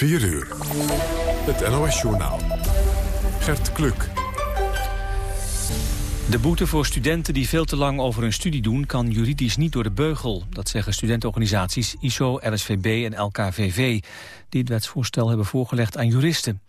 4 uur. Het NOS-journaal. Gert Kluk. De boete voor studenten die veel te lang over hun studie doen... kan juridisch niet door de beugel. Dat zeggen studentenorganisaties ISO, RSVB en LKVV... die het wetsvoorstel hebben voorgelegd aan juristen.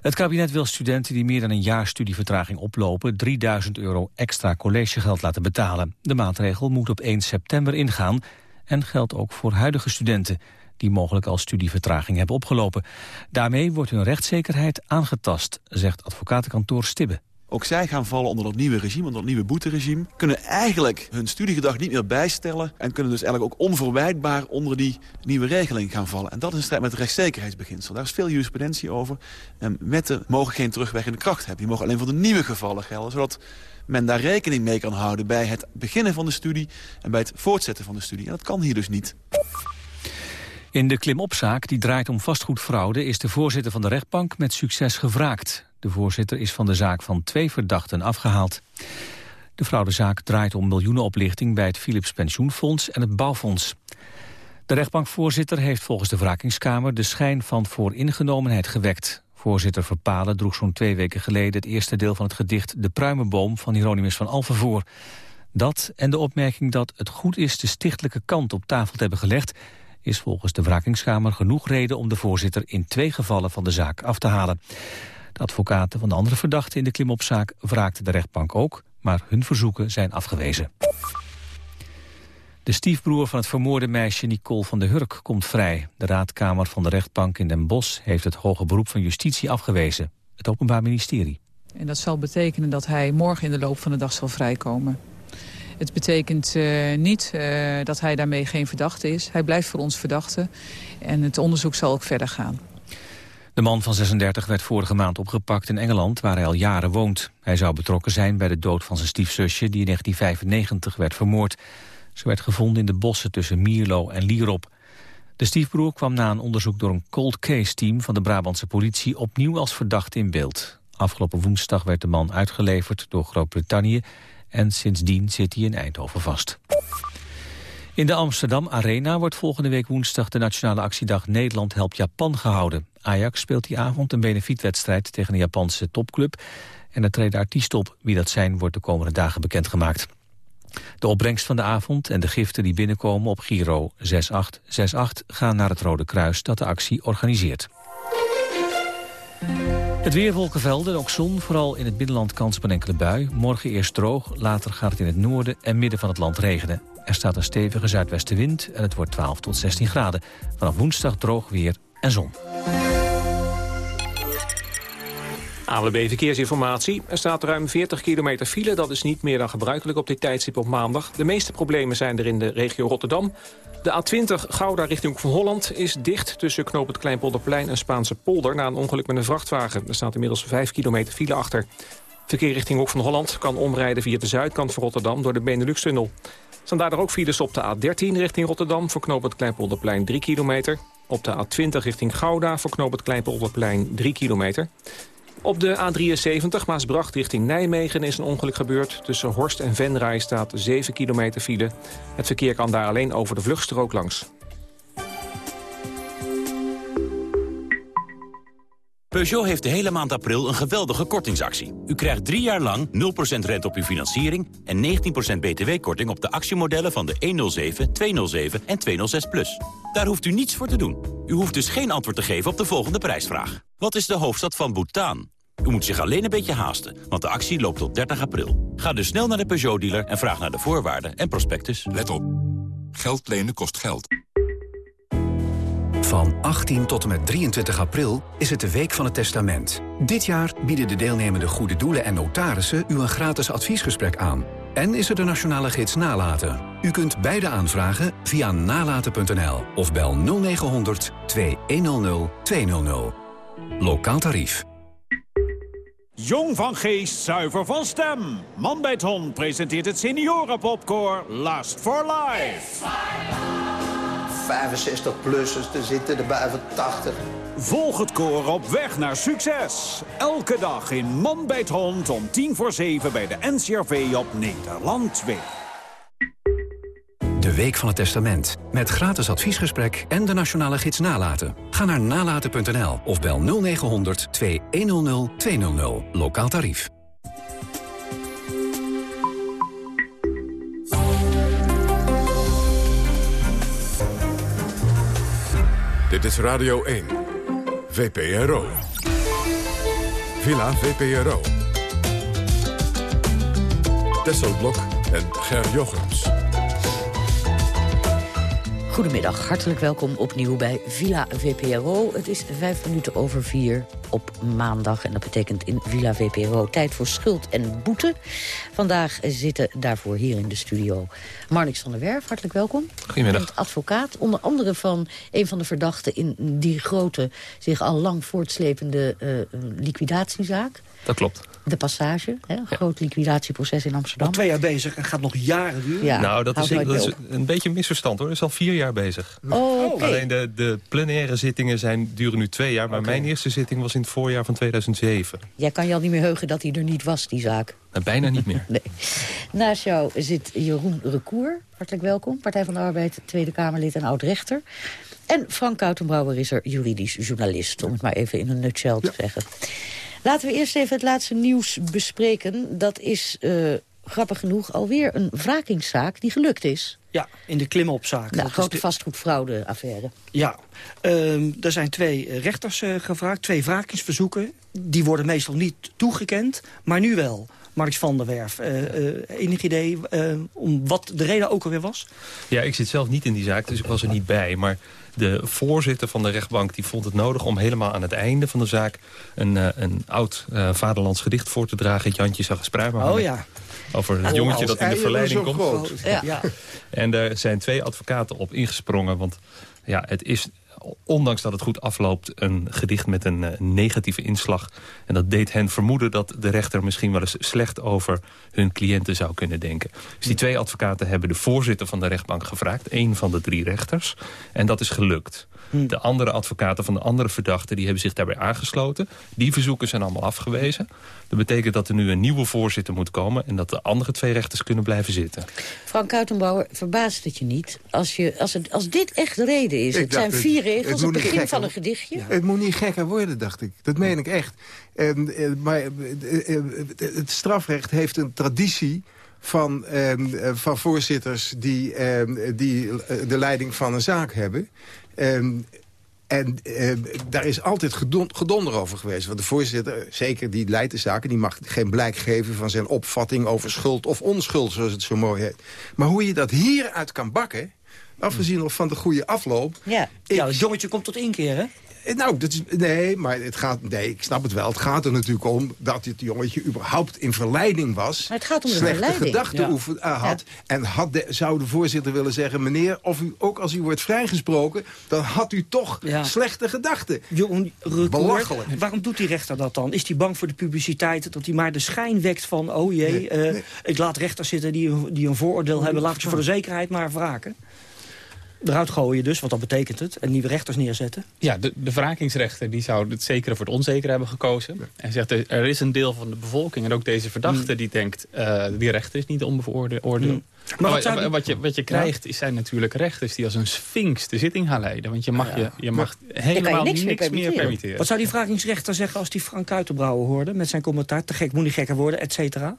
Het kabinet wil studenten die meer dan een jaar studievertraging oplopen... 3000 euro extra collegegeld laten betalen. De maatregel moet op 1 september ingaan... en geldt ook voor huidige studenten die mogelijk al studievertraging hebben opgelopen. Daarmee wordt hun rechtszekerheid aangetast, zegt advocatenkantoor Stibbe. Ook zij gaan vallen onder dat nieuwe regime, onder dat nieuwe boeteregime. Kunnen eigenlijk hun studiegedrag niet meer bijstellen... en kunnen dus eigenlijk ook onverwijtbaar onder die nieuwe regeling gaan vallen. En dat is een strijd met het rechtszekerheidsbeginsel. Daar is veel jurisprudentie over. En wetten mogen geen terugwerkende kracht hebben. Die mogen alleen voor de nieuwe gevallen gelden... zodat men daar rekening mee kan houden bij het beginnen van de studie... en bij het voortzetten van de studie. En dat kan hier dus niet. In de klimopzaak, die draait om vastgoedfraude... is de voorzitter van de rechtbank met succes gevraagd. De voorzitter is van de zaak van twee verdachten afgehaald. De fraudezaak draait om miljoenenoplichting... bij het Philips Pensioenfonds en het Bouwfonds. De rechtbankvoorzitter heeft volgens de wrakingskamer... de schijn van vooringenomenheid gewekt. Voorzitter Verpalen droeg zo'n twee weken geleden... het eerste deel van het gedicht De Pruimenboom van Hieronymus van Alphen voor. Dat en de opmerking dat het goed is de stichtelijke kant op tafel te hebben gelegd is volgens de wrakingskamer genoeg reden om de voorzitter in twee gevallen van de zaak af te halen. De advocaten van de andere verdachten in de klimopzaak wraakten de rechtbank ook, maar hun verzoeken zijn afgewezen. De stiefbroer van het vermoorde meisje Nicole van der Hurk komt vrij. De raadkamer van de rechtbank in Den Bosch heeft het hoge beroep van justitie afgewezen. Het Openbaar Ministerie. En dat zal betekenen dat hij morgen in de loop van de dag zal vrijkomen. Het betekent uh, niet uh, dat hij daarmee geen verdachte is. Hij blijft voor ons verdachte en het onderzoek zal ook verder gaan. De man van 36 werd vorige maand opgepakt in Engeland, waar hij al jaren woont. Hij zou betrokken zijn bij de dood van zijn stiefzusje, die in 1995 werd vermoord. Ze werd gevonden in de bossen tussen Mierlo en Lierop. De stiefbroer kwam na een onderzoek door een cold case team van de Brabantse politie opnieuw als verdachte in beeld. Afgelopen woensdag werd de man uitgeleverd door Groot-Brittannië en sindsdien zit hij in Eindhoven vast. In de Amsterdam Arena wordt volgende week woensdag de Nationale Actiedag Nederland helpt Japan gehouden. Ajax speelt die avond een benefietwedstrijd tegen een Japanse topclub en er treden artiesten op. Wie dat zijn wordt de komende dagen bekendgemaakt. De opbrengst van de avond en de giften die binnenkomen op Giro 6868 gaan naar het Rode Kruis dat de actie organiseert. Het weer wolkenvelden, ook zon, vooral in het binnenland kans op een enkele bui. Morgen eerst droog, later gaat het in het noorden en midden van het land regenen. Er staat een stevige zuidwestenwind en het wordt 12 tot 16 graden. Vanaf woensdag droog weer en zon. AWB Verkeersinformatie. Er staat ruim 40 kilometer file. Dat is niet meer dan gebruikelijk op dit tijdstip op maandag. De meeste problemen zijn er in de regio Rotterdam. De A20 Gouda richting van Holland is dicht tussen knoop het Kleinpolderplein en Spaanse polder... na een ongeluk met een vrachtwagen. Er staat inmiddels 5 kilometer file achter. Verkeer richting Hoek van Holland kan omrijden via de zuidkant van Rotterdam... door de Benelux-tunnel. Staan daar ook files op de A13 richting Rotterdam... voor knoop het Kleinpolderplein 3 kilometer. Op de A20 richting Gouda voor knoop het Kleinpolderplein 3 kilometer. Op de A73 Maasbracht richting Nijmegen is een ongeluk gebeurd. Tussen Horst en Venray staat 7 kilometer file. Het verkeer kan daar alleen over de vluchtstrook langs. Peugeot heeft de hele maand april een geweldige kortingsactie. U krijgt drie jaar lang 0% rente op uw financiering... en 19% btw-korting op de actiemodellen van de 107, 207 en 206+. Plus. Daar hoeft u niets voor te doen. U hoeft dus geen antwoord te geven op de volgende prijsvraag. Wat is de hoofdstad van Bhutan? U moet zich alleen een beetje haasten, want de actie loopt tot 30 april. Ga dus snel naar de Peugeot-dealer en vraag naar de voorwaarden en prospectus. Let op. Geld lenen kost geld. Van 18 tot en met 23 april is het de Week van het Testament. Dit jaar bieden de deelnemende goede doelen en notarissen u een gratis adviesgesprek aan. En is er de nationale gids Nalaten. U kunt beide aanvragen via nalaten.nl of bel 0900 2100 200. Lokaal tarief. Jong van geest, zuiver van stem. Man bij het hond presenteert het seniorenpopcore Last for Life. 65-plussers, er zitten er bij van 80. Volg het koor op weg naar succes. Elke dag in Man bij het hond om tien voor zeven bij de NCRV op Nederland 2. Week van het Testament. Met gratis adviesgesprek en de nationale gids Nalaten. Ga naar nalaten.nl of bel 0900 2100 200. Lokaal tarief. Dit is Radio 1. VPRO. Villa VPRO. Tesselblok en Ger Jochems. Goedemiddag, hartelijk welkom opnieuw bij Villa VPRO. Het is vijf minuten over vier op maandag. En dat betekent in Villa VPRO tijd voor schuld en boete. Vandaag zitten daarvoor hier in de studio Marnix van der Werf. Hartelijk welkom. Goedemiddag. advocaat, onder andere van een van de verdachten... in die grote, zich al lang voortslepende uh, liquidatiezaak. Dat klopt. De Passage, hè? een groot liquidatieproces in Amsterdam. Al twee jaar bezig en gaat nog jaren duren. Ja, nou, dat is, dat is, een beetje een misverstand hoor. Dat is al vier jaar bezig. Oh, okay. Alleen de, de plenaire zittingen zijn, duren nu twee jaar. Maar okay. mijn eerste zitting was in het voorjaar van 2007. Jij kan je al niet meer heugen dat hij er niet was, die zaak. Nou, bijna niet meer. nee. Naast jou zit Jeroen Recour. Hartelijk welkom. Partij van de Arbeid, Tweede Kamerlid en oud-rechter. En Frank Koutenbrouwer is er juridisch journalist. Om het maar even in een nutshell te ja. zeggen. Laten we eerst even het laatste nieuws bespreken. Dat is, uh, grappig genoeg, alweer een wrakingszaak die gelukt is. Ja, in de klimopzaak. Nou, grote de... vastgoedfraude-affaire. Ja, uh, er zijn twee rechters uh, gevraagd, twee wrakingsverzoeken. Die worden meestal niet toegekend, maar nu wel. Marks van der Werf. Uh, uh, enig idee uh, om wat de reden ook alweer was? Ja, ik zit zelf niet in die zaak, dus ik was er niet bij. Maar de voorzitter van de rechtbank die vond het nodig om helemaal aan het einde van de zaak... een, een oud vaderlands gedicht voor te dragen. Jantje zag eens pruimen. Oh ja. Over het jongetje dat in de verleiding komt. Ja. ja. En daar zijn twee advocaten op ingesprongen. Want ja, het is ondanks dat het goed afloopt, een gedicht met een uh, negatieve inslag. En dat deed hen vermoeden dat de rechter misschien wel eens slecht over hun cliënten zou kunnen denken. Dus die twee advocaten hebben de voorzitter van de rechtbank gevraagd. één van de drie rechters. En dat is gelukt. De andere advocaten van de andere verdachten die hebben zich daarbij aangesloten. Die verzoeken zijn allemaal afgewezen. Dat betekent dat er nu een nieuwe voorzitter moet komen... en dat de andere twee rechters kunnen blijven zitten. Frank Kuitenbouwer, verbaast het je niet? Als, je, als, het, als dit echt de reden is, ik het zijn vier regels, het, het begin gekker, van een gedichtje. Ja. Het moet niet gekker worden, dacht ik. Dat meen ik echt. En, maar het strafrecht heeft een traditie van, eh, van voorzitters die, eh, die de leiding van een zaak hebben. Um, en uh, daar is altijd gedon, gedonder over geweest. Want de voorzitter, zeker die leidt de zaken... die mag geen blijk geven van zijn opvatting over schuld of onschuld... zoals het zo mooi heet. Maar hoe je dat hieruit kan bakken... afgezien van de goede afloop... Ja, ik, ja het jongetje komt tot inkeer, hè? Nou, dat is, nee, maar het gaat, nee, ik snap het wel. Het gaat er natuurlijk om dat dit jongetje überhaupt in verleiding was. Maar het gaat om de slechte verleiding. gedachten ja. oefen, uh, had. Ja. En had de, zou de voorzitter willen zeggen... meneer, of u, ook als u wordt vrijgesproken... dan had u toch ja. slechte gedachten. Jeroen, Belachelijk. Waarom doet die rechter dat dan? Is hij bang voor de publiciteit? Dat hij maar de schijn wekt van... oh jee, nee, uh, nee. ik laat rechters zitten die, die een vooroordeel hebben... laat ik ze voor de zekerheid maar wraken? Eruit gooien dus, want dat betekent het. En nieuwe rechters neerzetten. Ja, de, de wrakingsrechter die zou het zekere voor het onzekere hebben gekozen. En zegt, er is een deel van de bevolking en ook deze verdachte... Mm. die denkt, uh, die rechter is niet onbevooroordeel. Mm. Maar wat, wat, wat, je, wat je krijgt ja. zijn natuurlijk rechters... die als een sphinx de zitting gaan leiden. Want je mag, ja. je, je mag helemaal je niks, niks meer, meer permitteren. Wat zou die wrakingsrechter zeggen als die Frank Kuitenbrouwer hoorde... met zijn commentaar, te gek, moet niet gekker worden, et cetera?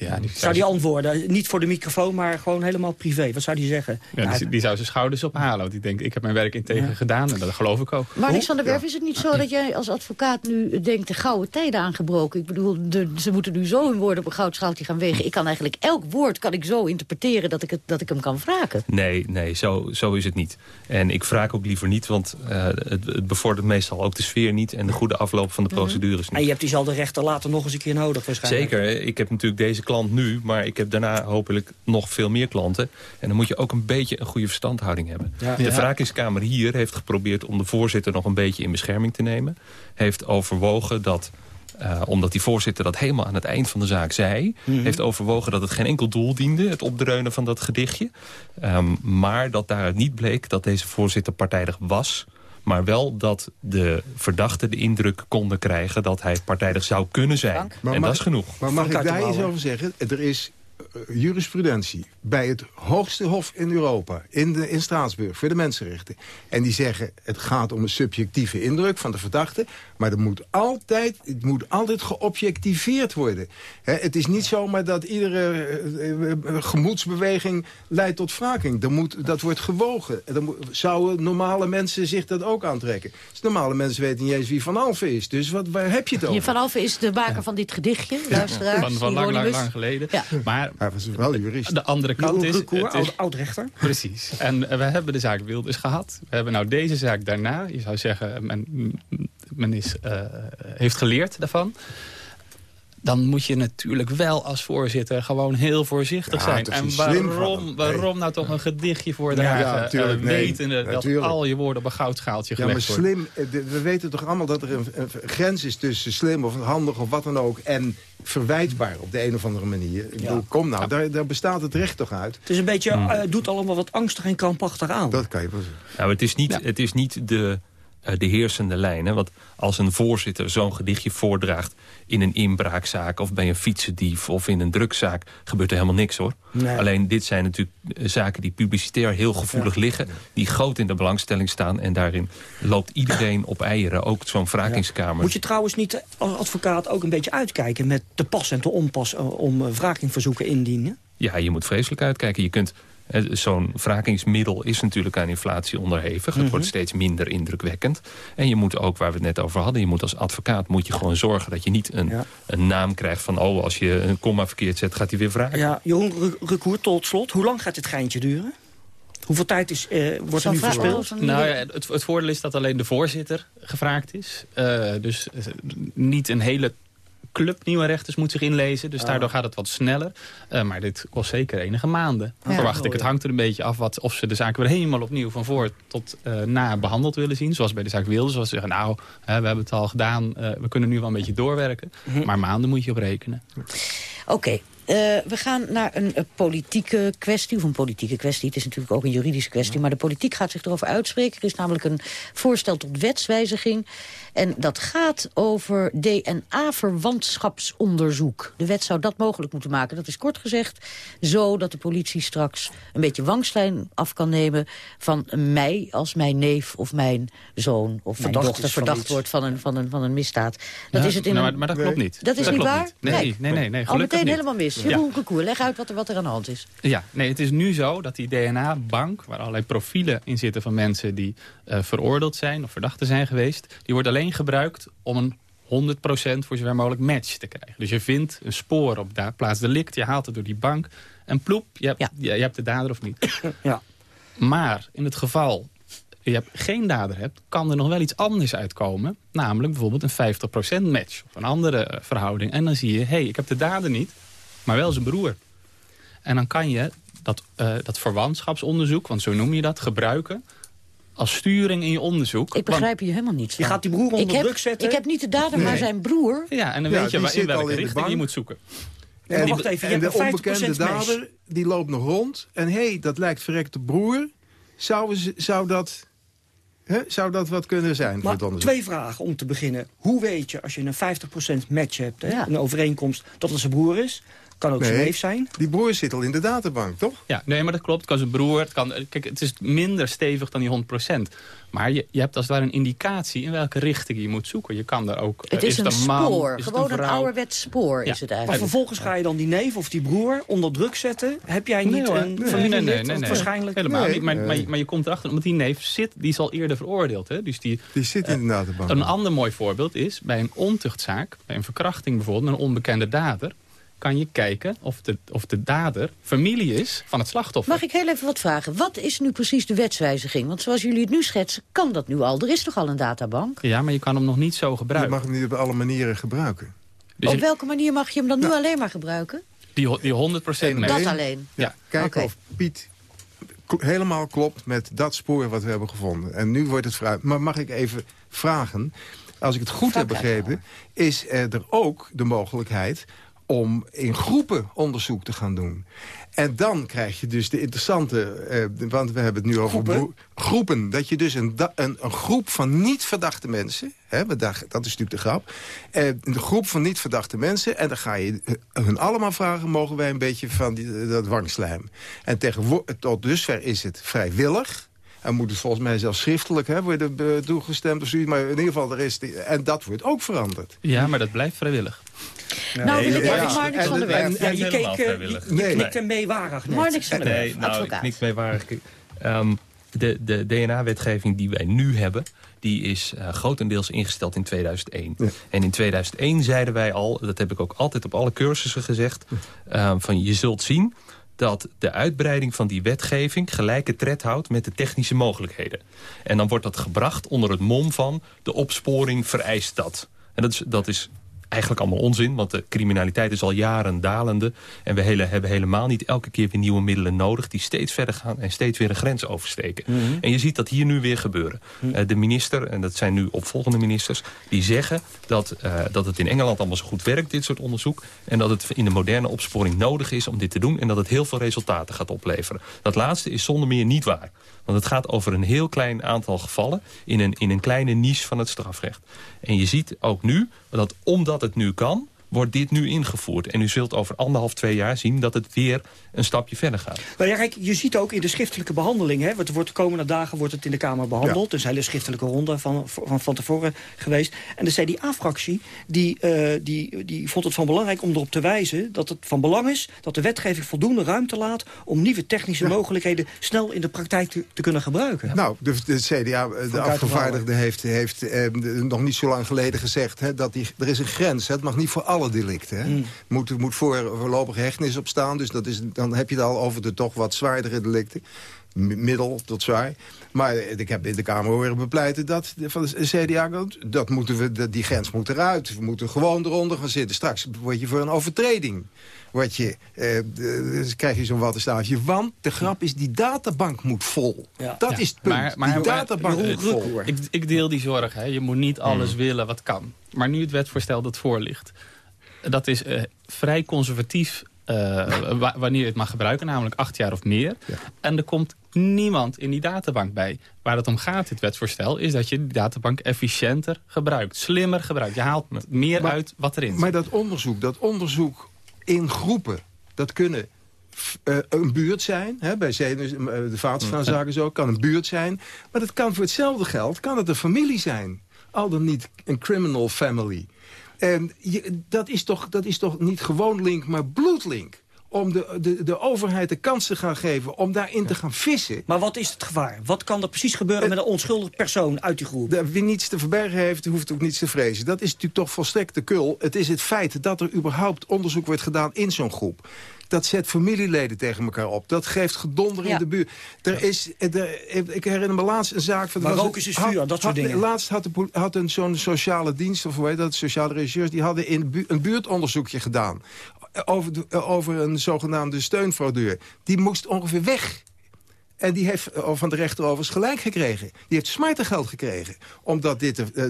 Ja, die zou die antwoorden? Niet voor de microfoon, maar gewoon helemaal privé. Wat zou die zeggen? Ja, nou, die, die, zou zijn schouders ophalen. Want die denkt, ik heb mijn werk integer ja. gedaan. En dat geloof ik ook. Maar Niks van der Werf, is het niet zo dat jij als advocaat nu denkt... de gouden tijden aangebroken? Ik bedoel, de, ze moeten nu zo hun woorden op een goudschaaltje gaan wegen. Ik kan eigenlijk elk woord kan ik zo interpreteren dat ik, het, dat ik hem kan vragen. Nee, nee, zo, zo is het niet. En ik vraag ook liever niet, want uh, het, het, bevordert meestal ook de sfeer niet... en de goede afloop van de procedures niet. En je hebt diezelfde rechter later nog eens een keer nodig waarschijnlijk. Zeker, ik heb natuurlijk deze klant nu... maar ik heb daarna hopelijk nog veel meer klanten. En dan moet je ook een beetje een goede verstandhouding hebben. Ja. De wrakingskamer hier heeft geprobeerd om de voorzitter nog een beetje in bescherming te nemen. Heeft overwogen dat... Uh, omdat die voorzitter dat helemaal aan het eind van de zaak zei... Mm -hmm. heeft overwogen dat het geen enkel doel diende... het opdreunen van dat gedichtje. Um, maar dat daaruit niet bleek dat deze voorzitter partijdig was... maar wel dat de verdachten de indruk konden krijgen... dat hij partijdig zou kunnen zijn. Maar en mag, dat is genoeg. Maar mag ik daar iets over zeggen? Er is uh, jurisprudentie bij het hoogste hof in Europa, in, de, in Straatsburg, voor de mensenrechten. En die zeggen, het gaat om een subjectieve indruk van de verdachte... maar er moet altijd, het moet altijd geobjectiveerd worden. het is niet zomaar dat iedere uh, gemoedsbeweging leidt tot wraking. Er moet, dat wordt gewogen. Dan zouden normale mensen zich dat ook aantrekken. Dus normale mensen weten niet eens wie Van Alphen is. Dus wat, waar heb je het over? Van Alphen is de maker van dit gedichtje, luisteraars. Van, van lang, lang, lang geleden. Maar hij was wel jurist. De andere kant is... Recours, oud-rechter. Precies. En we hebben de zaak Wilders gehad. We hebben nou deze zaak daarna. Je zou zeggen, men, men is, uh, heeft geleerd daarvan dan moet je natuurlijk wel als voorzitter gewoon heel voorzichtig zijn. En waarom, waarom nou toch een gedichtje voordragen, ja, uh, wetende dat al je woorden op een goudschaaltje gelegd ja, maar slim, eh, we weten toch allemaal dat er een, een, grens is tussen slim of handig of wat dan ook... en verwijtbaar op de een of andere manier. Ik bedoel, kom nou, daar, daar, bestaat het recht toch uit. Het is een beetje, hmm. uh, doet allemaal wat angstig en krampachtig aan. Dat kan je wel zeggen. Nou, het is niet, het is niet de eh, de heersende lijn. Want als een voorzitter zo'n gedichtje voordraagt in een inbraakzaak... of bij een fietsendief of in een drugzaak, gebeurt er helemaal niks hoor. Alleen dit zijn natuurlijk eh, zaken die publicitair heel gevoelig liggen... die groot in de belangstelling staan en daarin loopt iedereen op eieren. Ook zo'n wrakingskamer. Moet je trouwens niet als advocaat ook een beetje uitkijken... met de pas en de onpas eh, om wrakingverzoeken indienen? Ja, je moet vreselijk uitkijken. Je kunt Zo'n wrakingsmiddel is natuurlijk aan inflatie onderhevig. Het wordt mhm. steeds minder indrukwekkend. En je moet ook, waar we het net over hadden... je moet als advocaat moet je gewoon zorgen dat je niet een, een naam krijgt van... oh, als je een komma verkeerd zet, gaat hij weer vragen. Ja, Jeroen Recour, tot slot. Hoe lang gaat dit geintje duren? Hoeveel tijd is, uh, wordt er nu? Nou, ja, het, het, voordeel is dat alleen de voorzitter gevraagd is. Uh, dus uh, niet een hele club nieuwe rechters moet zich inlezen. Dus daardoor gaat het wat sneller. Uh, maar dit kost zeker enige maanden. Verwacht ik. Het hangt er een beetje af wat, of ze de zaak weer helemaal opnieuw van voor tot uh, na behandeld willen zien. Zoals bij de zaak Wilde. Zoals ze zeggen, nou, hè, we hebben het al gedaan. Uh, we kunnen nu wel een beetje doorwerken. Mhm. Maar maanden moet je op rekenen. Oké, uh, we gaan naar een, een, politieke kwestie, of een politieke kwestie. Het is natuurlijk ook een juridische kwestie, maar de politiek gaat zich erover uitspreken. Er is namelijk een voorstel tot wetswijziging en dat gaat over DNA-verwantschapsonderzoek. De wet zou dat mogelijk moeten maken. Dat is kort gezegd zo dat de politie straks een beetje wangslijn af kan nemen... van mij als mijn neef of mijn zoon of mijn dochter verdacht wordt van een, van, een, van een misdaad. Dat is het in nou, maar, dat klopt niet. Dat is niet waar? Nee, nee, nee. nee, Al meteen helemaal mis. Jeroen ja. leg uit wat er, wat er aan de hand is. Ja, nee, het is nu zo dat die DNA-bank... waar allerlei profielen in zitten van mensen die uh, veroordeeld zijn... of verdachten zijn geweest... die wordt alleen gebruikt om een 100% voor zover mogelijk match te krijgen. Dus je vindt een spoor op de plaats delict, je haalt het door die bank... en ploep, je hebt, je, je hebt de dader of niet. Ja. Maar in het geval je hebt geen dader hebt, kan er nog wel iets anders uitkomen. Namelijk bijvoorbeeld een 50% match of een andere eh, verhouding. En dan zie je, hé, hey, ik heb de dader niet, maar wel zijn broer. En dan kan je dat, uh, dat verwantschapsonderzoek, want zo noem je dat, gebruiken als sturing in je onderzoek. Ik begrijp je helemaal niet. Je gaat die broer onder druk zetten. Ik heb niet de dader, maar zijn broer. Ja, en dan weet je waar, in welke richting je moet zoeken. En, wacht even, en de onbekende dader, die loopt nog rond. En hé, hey, dat lijkt verrekte broer. Zou, zou dat zou dat wat kunnen zijn maar voor het twee vragen om te beginnen. Hoe weet je als je een 50% match hebt, hè, een overeenkomst, dat het zijn broer is? Kan ook zijn neef zijn. Die broer zit al in de databank, toch? Ja, nee, maar dat klopt. Het kan zijn broer. Het, kan, kijk, het is minder stevig dan die 100%. Maar je, je hebt als het ware een indicatie in welke richting je moet zoeken. Je kan daar ook... Het is, een, spoor. gewoon een, ouderwets spoor is het eigenlijk. Maar vervolgens ga je dan die neef of die broer onder druk zetten. Heb jij niet nee, een familie nee, nee, nee, nee, Waarschijnlijk. Helemaal niet. Maar, maar, maar, je komt erachter, omdat die neef zit, die is al eerder veroordeeld. Hè? Dus die, die zit in de databank. Een ander mooi voorbeeld is bij een ontuchtzaak, bij een verkrachting bijvoorbeeld, een onbekende dader kan je kijken of de, of de dader familie is van het slachtoffer. Mag ik heel even wat vragen? Wat is nu precies de wetswijziging? Want zoals jullie het nu schetsen, kan dat nu al. Er is toch al een databank? Ja, maar je kan hem nog niet zo gebruiken. Je mag hem niet op alle manieren gebruiken. Dus op welke manier mag je hem dan nu alleen maar gebruiken? Die, die 100% mee. Dat alleen? Ja, kijk of Piet helemaal klopt met dat spoor wat we hebben gevonden. En nu wordt het vooruit. Maar mag ik even vragen, als ik het goed heb begrepen... is er ook de mogelijkheid om in groepen onderzoek te gaan doen. En dan krijg je dus de interessante... Eh, want we hebben het nu over groepen. groepen dat je dus een, een, een, groep van niet verdachte mensen... Hè, dat is natuurlijk de grap. Eh, een groep van niet verdachte mensen... en dan ga je eh, hun allemaal vragen... mogen wij een beetje van die, dat wangslijm. En tegen, tot dusver is het vrijwillig... En moet het volgens mij zelfs schriftelijk hè, worden toegestemd of zoiets. Maar in ieder geval, er is die, en dat wordt ook veranderd. Ja, maar dat blijft vrijwillig. Nou, wil ik even Marnix van der Werf. Ja, je, keek, je, je knikte meewarig net. Marnix van der Werf, nee, nou, ik meewarig. Um, de, de DNA-wetgeving die wij nu hebben... die is uh, grotendeels ingesteld in 2001. En in 2001 zeiden wij al, dat heb ik ook altijd op alle cursussen gezegd... Uh, van je zult zien dat de uitbreiding van die wetgeving gelijke tred houdt met de technische mogelijkheden. En dan wordt dat gebracht onder het mom van de opsporing vereist dat. En dat is, dat is eigenlijk allemaal onzin, want de criminaliteit is al jaren dalende. En we hele, hebben helemaal niet elke keer weer nieuwe middelen nodig... die steeds verder gaan en steeds weer een grens oversteken. Mhm. En je ziet dat hier nu weer gebeuren. Mhm. Eh, de minister, en dat zijn nu opvolgende ministers... die zeggen dat, uh, dat het in Engeland allemaal zo goed werkt, dit soort onderzoek... en dat het in de moderne opsporing nodig is om dit te doen... en dat het heel veel resultaten gaat opleveren. Dat laatste is zonder meer niet waar. Want het gaat over een heel klein aantal gevallen... in een, in een kleine niche van het strafrecht. En je ziet ook nu dat omdat het nu kan wordt dit nu ingevoerd. En u zult over anderhalf, twee jaar zien dat het weer een stapje verder gaat. Nou ja, kijk, je ziet ook in de schriftelijke behandeling... Hè, wordt de komende dagen wordt het in de Kamer behandeld. Ja. Dus een hele schriftelijke ronde van, van, van tevoren geweest. En de CDA-fractie die, uh, die, die vond het van belangrijk om erop te wijzen... dat het van belang is dat de wetgeving voldoende ruimte laat... om nieuwe technische mogelijkheden snel in de praktijk te, te kunnen gebruiken. Nou, de, de CDA, de afgevaardigde, heeft, heeft eh, nog niet zo lang geleden gezegd... Hè, dat die, er is een grens. Hè, het mag niet voor alle delicten. Hè. Mm. Moet, moet voor voorlopige hechtenis op staan. Dus dat is, dan heb je het al over de toch wat zwaardere delicten. Middel tot zwaar. Maar ik heb in de Kamer horen bepleiten dat van de CDA... dat moeten we, die grens moet eruit. We moeten gewoon eronder gaan zitten. Straks word je voor een overtreding. Word je, eh, dus krijg je zo'n wattenstaafje. Want de grap is, die databank moet vol. Ja. Dat is het punt. Maar, maar, die databank maar, moet vol. Ik, ik, deel die zorg. Hè. Je moet niet alles mm. willen wat kan. Maar nu het wetvoorstel dat voor ligt... dat is uh, vrij conservatief uh, wanneer je het mag gebruiken, namelijk acht jaar of meer. En er komt niemand in die databank bij. Waar het om gaat, dit wetsvoorstel, is dat je die databank efficiënter gebruikt. Slimmer gebruikt. Je haalt meer uit wat erin zit. Maar dat onderzoek, dat onderzoek in groepen, dat kunnen uh, een buurt zijn. Hè, bij Zenus, de vaatstaanzaken zo, kan een buurt zijn. Maar dat kan voor hetzelfde geld, kan het een familie zijn. Al dan niet een criminal family. En je, dat, is toch, dat is toch niet gewoon link, maar bloedlink om de, de, de overheid de kans te gaan geven om daarin te gaan vissen. Maar wat is het gevaar? Wat kan er precies gebeuren met een onschuldig persoon uit die groep? wie niets te verbergen heeft, hoeft ook niets te vrezen. Dat is natuurlijk toch volstrekt de kul. Het is het feit dat er überhaupt onderzoek wordt gedaan in zo'n groep dat zet familieleden tegen elkaar op. Dat geeft gedonder in de buurt. Er is, er, ik herinner me laatst een zaak... Van, maar rook is vuur, dat soort dingen. Laatst had, de, had een zo'n sociale dienst, of hoe heet dat, sociale regisseurs... die hadden in een buurtonderzoekje gedaan over, over een zogenaamde steunfraudeur. Die moest ongeveer weg. En die heeft eh, van de rechter overigens gelijk gekregen. Die heeft smartengeld gekregen. Omdat dit... Uh,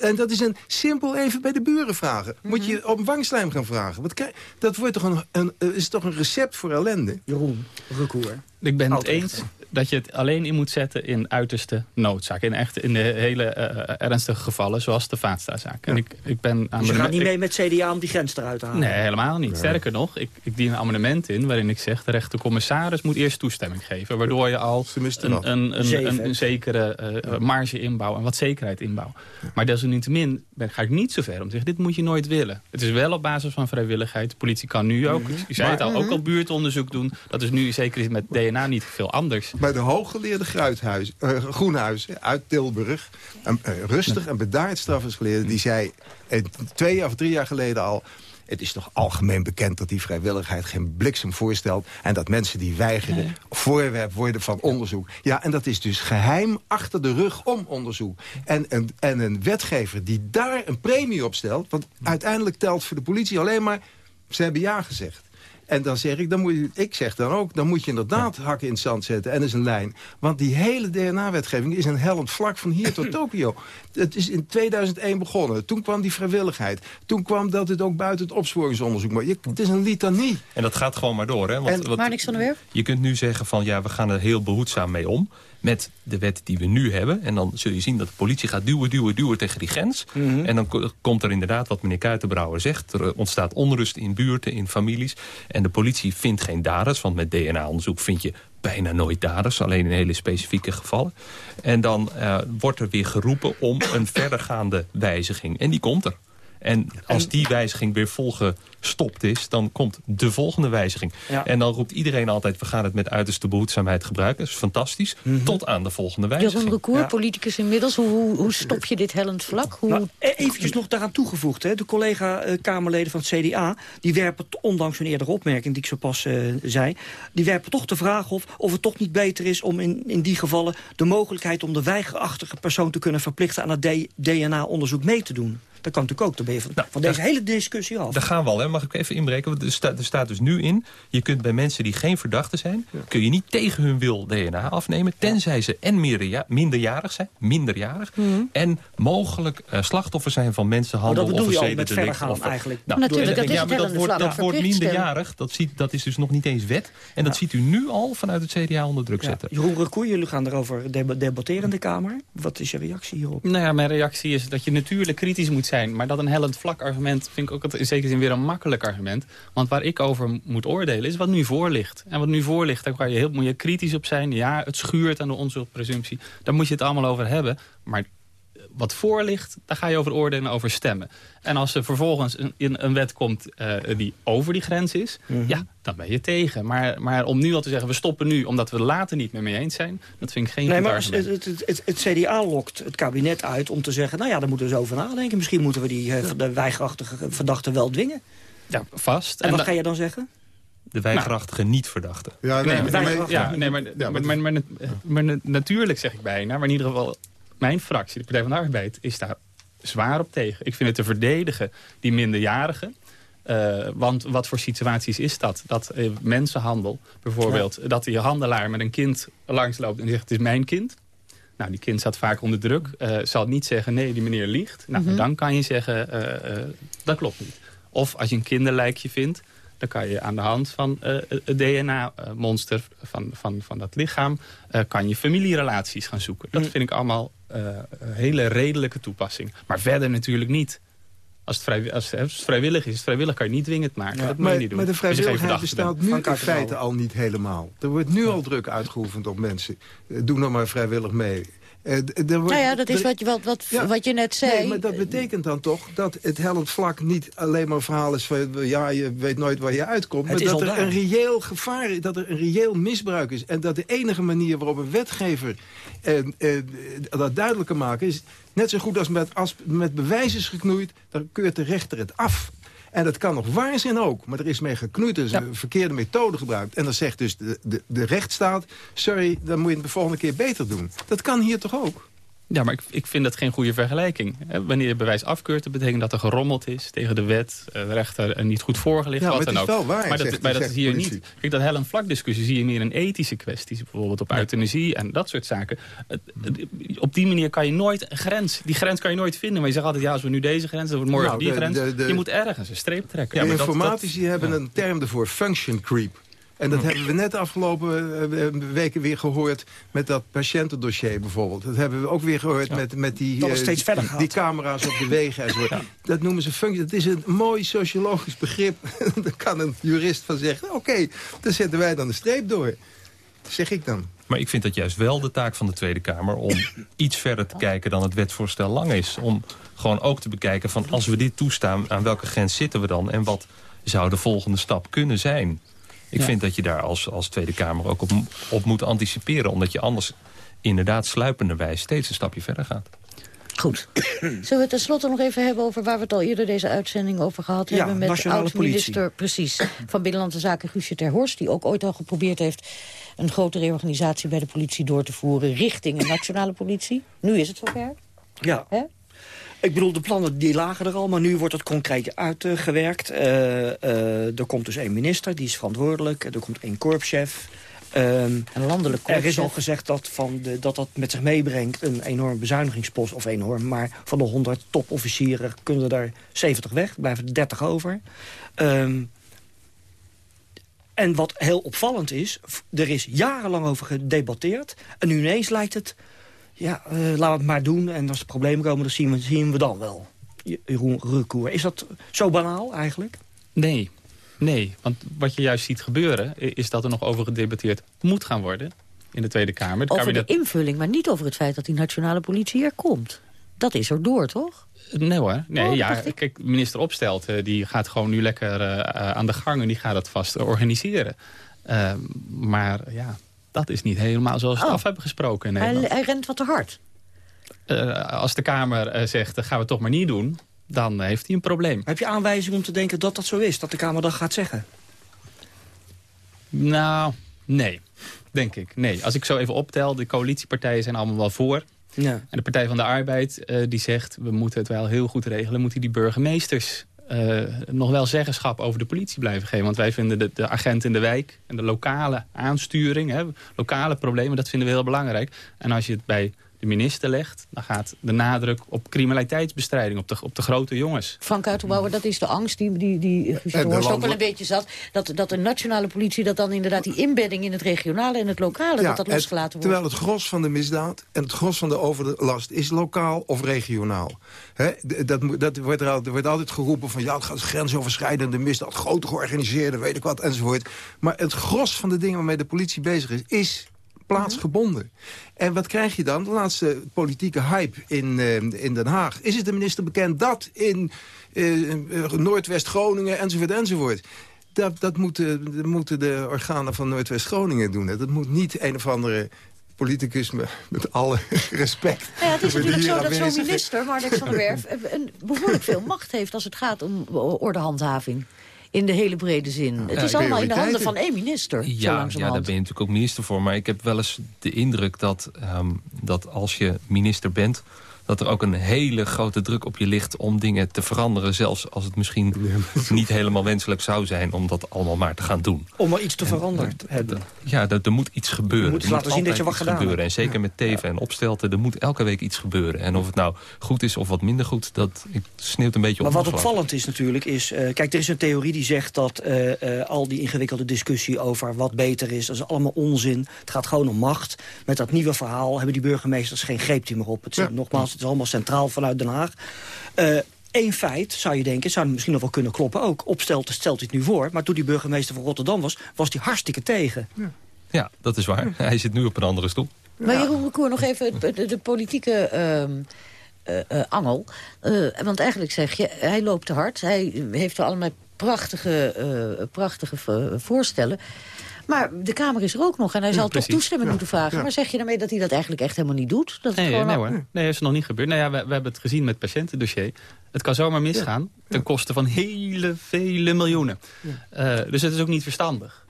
en dat is een simpel even bij de buren vragen. Moet je mhm. op wangslijm gaan vragen. Wat, dat wordt toch een, een, is toch een recept voor ellende? Jeroen, recours. Ik ben het eens dat je het alleen in moet zetten in uiterste noodzaak. In, echt, in de hele uh, ernstige gevallen, zoals de vaatstazaak. En ik, ik ben dus je gaat niet mee met CDA om die grens eruit te halen? Nee, helemaal niet. Sterker nog, ik, ik dien een amendement in waarin ik zeg... de rechtercommissaris moet eerst toestemming geven. Waardoor je al een, een, een, een, zekere uh, marge inbouwt en wat zekerheid inbouwt. Maar desalniettemin ben, ga ik niet zo ver om te zeggen... dit moet je nooit willen. Het is wel op basis van vrijwilligheid. De politie kan nu ook, mhm. je zei het al, ook al buurtonderzoek doen. Dat is nu zeker met DNA niet veel anders bij de hooggeleerde Gruithuis, uh, Groenhuis uit Tilburg... een uh, rustig en bedaard strafrechtgeleerde... die zei uh, twee of drie jaar geleden al... Het is toch algemeen bekend dat die vrijwilligheid geen bliksem voorstelt... en dat mensen die weigeren voorwerp worden van onderzoek. Ja, en dat is dus geheim achter de rug om onderzoek. En, en, en een wetgever die daar een premie op stelt... want uiteindelijk telt voor de politie alleen maar... ze hebben ja gezegd. En dan zeg ik, dan moet je, ik zeg dan ook, dan moet je inderdaad hakken in het zand zetten. En dat is een lijn. Want die hele DNA-wetgeving is een hellend vlak van hier tot Tokio. Het is in 2001 begonnen. Toen kwam die vrijwilligheid. Toen kwam dat het ook buiten het opsporingsonderzoek... Maar je, het is een litanie. En dat gaat gewoon maar door, hè? Want, en, maar niks van de werk? Je kunt nu zeggen van, ja, we gaan er heel behoedzaam mee om met de wet die we nu hebben. En dan zul je zien dat de politie gaat duwen, duwen, duwen tegen die grens. Mhm. En dan komt er inderdaad, wat meneer Kuitenbrouwer zegt... er ontstaat onrust in buurten, in families. En de politie vindt geen daders, want met DNA-onderzoek vind je bijna nooit daders. Alleen in hele specifieke gevallen. En dan uh, wordt er weer geroepen om een verdergaande wijziging. En die komt er. En als die wijziging weer volgestopt is, dan komt de volgende wijziging. En dan roept iedereen altijd, we gaan het met uiterste behoedzaamheid gebruiken. Dat is fantastisch. Mhm. Tot aan de volgende wijziging. Jeroen Recour, ja. politicus inmiddels. Hoe, hoe, stop je dit hellend vlak? Hoe... Nou, e- eventjes nog daaraan toegevoegd. Hè. De collega-Kamerleden van het CDA, die werpen, ondanks een eerdere opmerking die ik zo pas uh, zei... die werpen toch de vraag op of het toch niet beter is om in, in die gevallen... de mogelijkheid om de weigerachtige persoon te kunnen verplichten aan het DNA-onderzoek mee te doen. Dat kan natuurlijk ook. Dan ben je van, nou, van deze hele discussie af. Daar gaan we al. Hè. Mag ik even inbreken? Want er, staat, er staat dus nu in... je kunt bij mensen die geen verdachten zijn... kun je niet tegen hun wil DNA afnemen... tenzij ze en minderjarig zijn, minderjarig... Mhm. en mogelijk uh, slachtoffer zijn van mensenhandel... Oh, dat bedoel je al met verdergaan eigenlijk. Nou, Natuurlijk, dat is ja, maar dat wordt, dat wordt minderjarig. Dat, ziet, dat is dus nog niet eens wet. En dat ziet u nu al vanuit het CDA onder druk zetten. Jeroen Recour, jullie gaan erover debatteren in de Kamer. Wat is je reactie hierop? Nou ja, mijn reactie is dat je natuurlijk kritisch moet zijn. Maar dat een hellend vlak argument vind ik ook in zekere zin weer een makkelijk argument. Want waar ik over moet oordelen is wat nu voor ligt. En wat nu voor ligt, daar kan je heel, moet je kritisch op zijn. Ja, het schuurt aan de onschuldspresumptie. Daar moet je het allemaal over hebben. Maar wat voor ligt, daar ga je over oordelen en over stemmen. En als er vervolgens een, een wet komt uh, die over die grens is... Mhm. ja, dan ben je tegen. Maar, maar om nu al te zeggen, we stoppen nu omdat we later niet meer mee eens zijn... dat vind ik geen nee, maar het, het, het, het, CDA lokt het kabinet uit om te zeggen... nou ja, daar moeten we eens over nadenken. Misschien moeten we die uh, de weigerachtige verdachten wel dwingen. Ja, vast. En, wat ga je dan zeggen? De weigerachtige niet-verdachten. Ja, nee, maar, ja, nee, maar, maar, maar, maar, natuurlijk zeg ik bijna, maar in ieder geval mijn fractie, de Partij van de Arbeid, is daar zwaar op tegen. Ik vind het te verdedigen, die minderjarigen. Uh, want wat voor situaties is dat? Dat uh, mensenhandel, bijvoorbeeld, dat die handelaar met een kind langsloopt en zegt het is mijn kind. Nou, die kind staat vaak onder druk. Uh, zal niet zeggen, nee, die meneer liegt. Nou, mhm. dan kan je zeggen, dat klopt niet. Of als je een kinderlijkje vindt, dan kan je aan de hand van uh, het DNA-monster van, van, van dat lichaam... Uh, kan je familierelaties gaan zoeken. Dat mhm. vind ik allemaal uh, hele redelijke toepassing. Maar verder natuurlijk niet. Als het, vrij, als het vrijwillig is, vrijwillig kan je niet dwingend maken. Ja, dat maar, je niet doen. Maar de vrijwilligheid bestaat nu in feite al niet helemaal. Er wordt nu al druk uitgeoefend op mensen. Eh, doe nog maar vrijwillig mee. Uh, nou ja, dat is wat je, wat, wat, wat je net zei. Nee, maar dat betekent dan toch dat het hellend vlak niet alleen maar een verhaal is van... ja, je weet nooit waar je uitkomt. maar dat er een reëel gevaar is, dat er een reëel misbruik is. En dat de enige manier waarop een wetgever uh, uh, dat duidelijker maakt... is net zo goed als met, als met bewijs is geknoeid... dan keurt de rechter het af. En dat kan nog waar zijn ook. Maar er is mee geknoeid, er is een verkeerde methode gebruikt. En dan zegt dus de, de, de rechtsstaat... sorry, dan moet je het de volgende keer beter doen. Dat kan hier toch ook? Ja, maar ik, ik vind dat geen goede vergelijking. Wanneer je bewijs afkeurt, dat betekent dat er gerommeld is tegen de wet. Eh, de rechter er niet goed voorgelicht, ja, wat dan ook. Wel waar, maar dat, maar dat is hier niet. Kijk, dat Helen Vlak discussie zie je meer in ethische kwesties. Bijvoorbeeld op euthanasie en dat soort zaken. Op die manier kan je nooit een grens. Die grens kan je nooit vinden. Maar je zegt altijd, ja, als we nu deze grens, dan wordt morgen nou, die grens. je moet ergens een streep trekken. De ja, informatici hebben een term ervoor, function creep. En dat hebben we net de afgelopen eh, eh, weken weer gehoord met dat patiëntendossier bijvoorbeeld. Dat hebben we ook weer gehoord met, met die, uh, die camera's op de wegen en zo. Dat noemen ze functie. Dat is een mooi sociologisch begrip. Daar kan een jurist van zeggen, oké, okay, dan zetten wij dan de streep door. zeg ik dan. Maar ik vind dat juist wel de taak van de Tweede Kamer... om iets verder te kijken dan het wetsvoorstel lang is. Om gewoon ook te bekijken van als we dit toestaan... aan welke grens zitten we dan en wat zou de volgende stap kunnen zijn? Ik vind dat je daar als, als Tweede Kamer ook op, op moet anticiperen. Omdat je anders inderdaad sluipenderwijs steeds een stapje verder gaat. Goed. Zullen we het tenslotte nog even hebben over waar we het al eerder deze uitzending over gehad ja, hebben met oud-minister precies van Binnenlandse Zaken Guusje ter Horst, die ook ooit al geprobeerd heeft een grote reorganisatie bij de politie door te voeren richting een nationale politie. Nu is het zover. Ja. Ik bedoel, de plannen die lagen er al, maar nu wordt het concreet uitgewerkt. er komt dus één minister, die is verantwoordelijk. Er komt één korpschef. Um, een landelijk Er is al gezegd dat, van de, dat dat met zich meebrengt een enorm bezuinigingspost. Of enorm, maar van de 100 topofficieren kunnen er 70 weg. Blijven er 30 over. Um, en wat heel opvallend is, er is jarenlang over gedebatteerd. En nu ineens lijkt het, ja, uh, laten we het maar doen. En als er problemen komen, dan zien we, zien we dan wel. Jeroen Recour. Is dat zo banaal eigenlijk? Nee, Nee, want wat je juist ziet gebeuren... is dat er nog over gedebatteerd moet gaan worden in de Tweede Kamer. over kabinet... de invulling, maar niet over het feit dat die nationale politie er komt. Dat is er door, toch? Nee hoor. Nee, oh, ja, kijk, minister Opstelt uh, die gaat gewoon nu lekker uh, aan de gang... en die gaat het vast organiseren. Uh, maar ja, dat is niet helemaal zoals we het oh. af hebben gesproken in Nederland. Hij, hij rent wat te hard. als de Kamer zegt, dat gaan we toch maar niet doen dan heeft hij een probleem. Heb je aanwijzing om te denken dat dat zo is? Dat de Kamer dat gaat zeggen? Nou, nee. Denk ik. Nee. Als ik zo even optel, de coalitiepartijen zijn allemaal wel voor. Ja. En de Partij van de Arbeid uh, die zegt... we moeten het wel heel goed regelen. Moeten die burgemeesters uh, nog wel zeggenschap over de politie blijven geven. Want wij vinden de, de agent in de wijk en de lokale aansturing... Hè, lokale problemen, dat vinden we heel belangrijk. En als je het bij de minister legt... dan gaat de nadruk op criminaliteitsbestrijding, op de, op de grote jongens. Frank Uitenbouwer, dat is de angst die, die, die Horst ook wel een beetje zat. Dat, dat de nationale politie, dat dan inderdaad die inbedding in het regionale en het lokale... dat dat losgelaten wordt. Terwijl het gros van de misdaad en het gros van de overlast is lokaal of regionaal. dat, dat wordt er, er wordt altijd geroepen van ja, het gaat grensoverschrijdende misdaad... grote georganiseerde, weet ik wat, enzovoort. Maar het gros van de dingen waarmee de politie bezig is... is plaatsgebonden. En wat krijg je dan? De laatste politieke hype in, uh, in Den Haag. Is het de minister bekend dat in uh, Noordwest-Groningen enzovoort enzovoort? Dat, dat moeten, dat moeten de organen van Noordwest-Groningen doen. Dat moet niet een of andere politicus met, met alle respect. Ja, het is natuurlijk zo dat zo'n minister, Mark van der Werf... een behoorlijk veel macht heeft als het gaat om ordehandhaving in de hele brede zin. het is allemaal in de handen van één minister. Ja, ja, daar ben je natuurlijk ook minister voor. Maar ik heb wel eens de indruk dat, um, dat als je minister bent dat er ook een hele grote druk op je ligt om dingen te veranderen. Zelfs als het misschien niet helemaal wenselijk zou zijn om dat allemaal maar te gaan doen. Om er iets te veranderen te hebben. Ja, er, moet iets gebeuren. Je moet laten zien dat je wat gedaan gebeuren. En zeker met teven en opstelten, er moet elke week iets gebeuren. En of het nou goed is of wat minder goed, dat sneeuwt een beetje op. Maar wat opvallend is natuurlijk is... Uh, kijk, er is een theorie die zegt dat uh, uh, al die ingewikkelde discussie over wat beter is... dat is allemaal onzin. Het gaat gewoon om macht. Met dat nieuwe verhaal hebben die burgemeesters geen greep meer op. Het, ja. Nogmaals, het is allemaal centraal vanuit Den Haag. Eén uh, feit, zou je denken, zou misschien nog wel kunnen kloppen ook. Opstelt stelt dit nu voor. Maar toen die burgemeester van Rotterdam was, was hij hartstikke tegen. Ja, ja dat is waar. Hij zit nu op een andere stoel. Maar Jeroen Recour, nog even de, de politieke... Uh, uh, angel. Uh, want eigenlijk zeg je, hij loopt te hard. Hij heeft er allemaal prachtige, prachtige voorstellen. Maar de Kamer is er ook nog en hij zal toch toestemming moeten vragen. Maar zeg je daarmee dat hij dat eigenlijk echt helemaal niet doet? Dat nee, nee hoor. Nee, dat is nog niet gebeurd. Nou ja, we, we hebben het gezien met het patiëntendossier. Het kan zomaar misgaan ten koste van hele vele miljoenen. Uh, dus het is ook niet verstandig.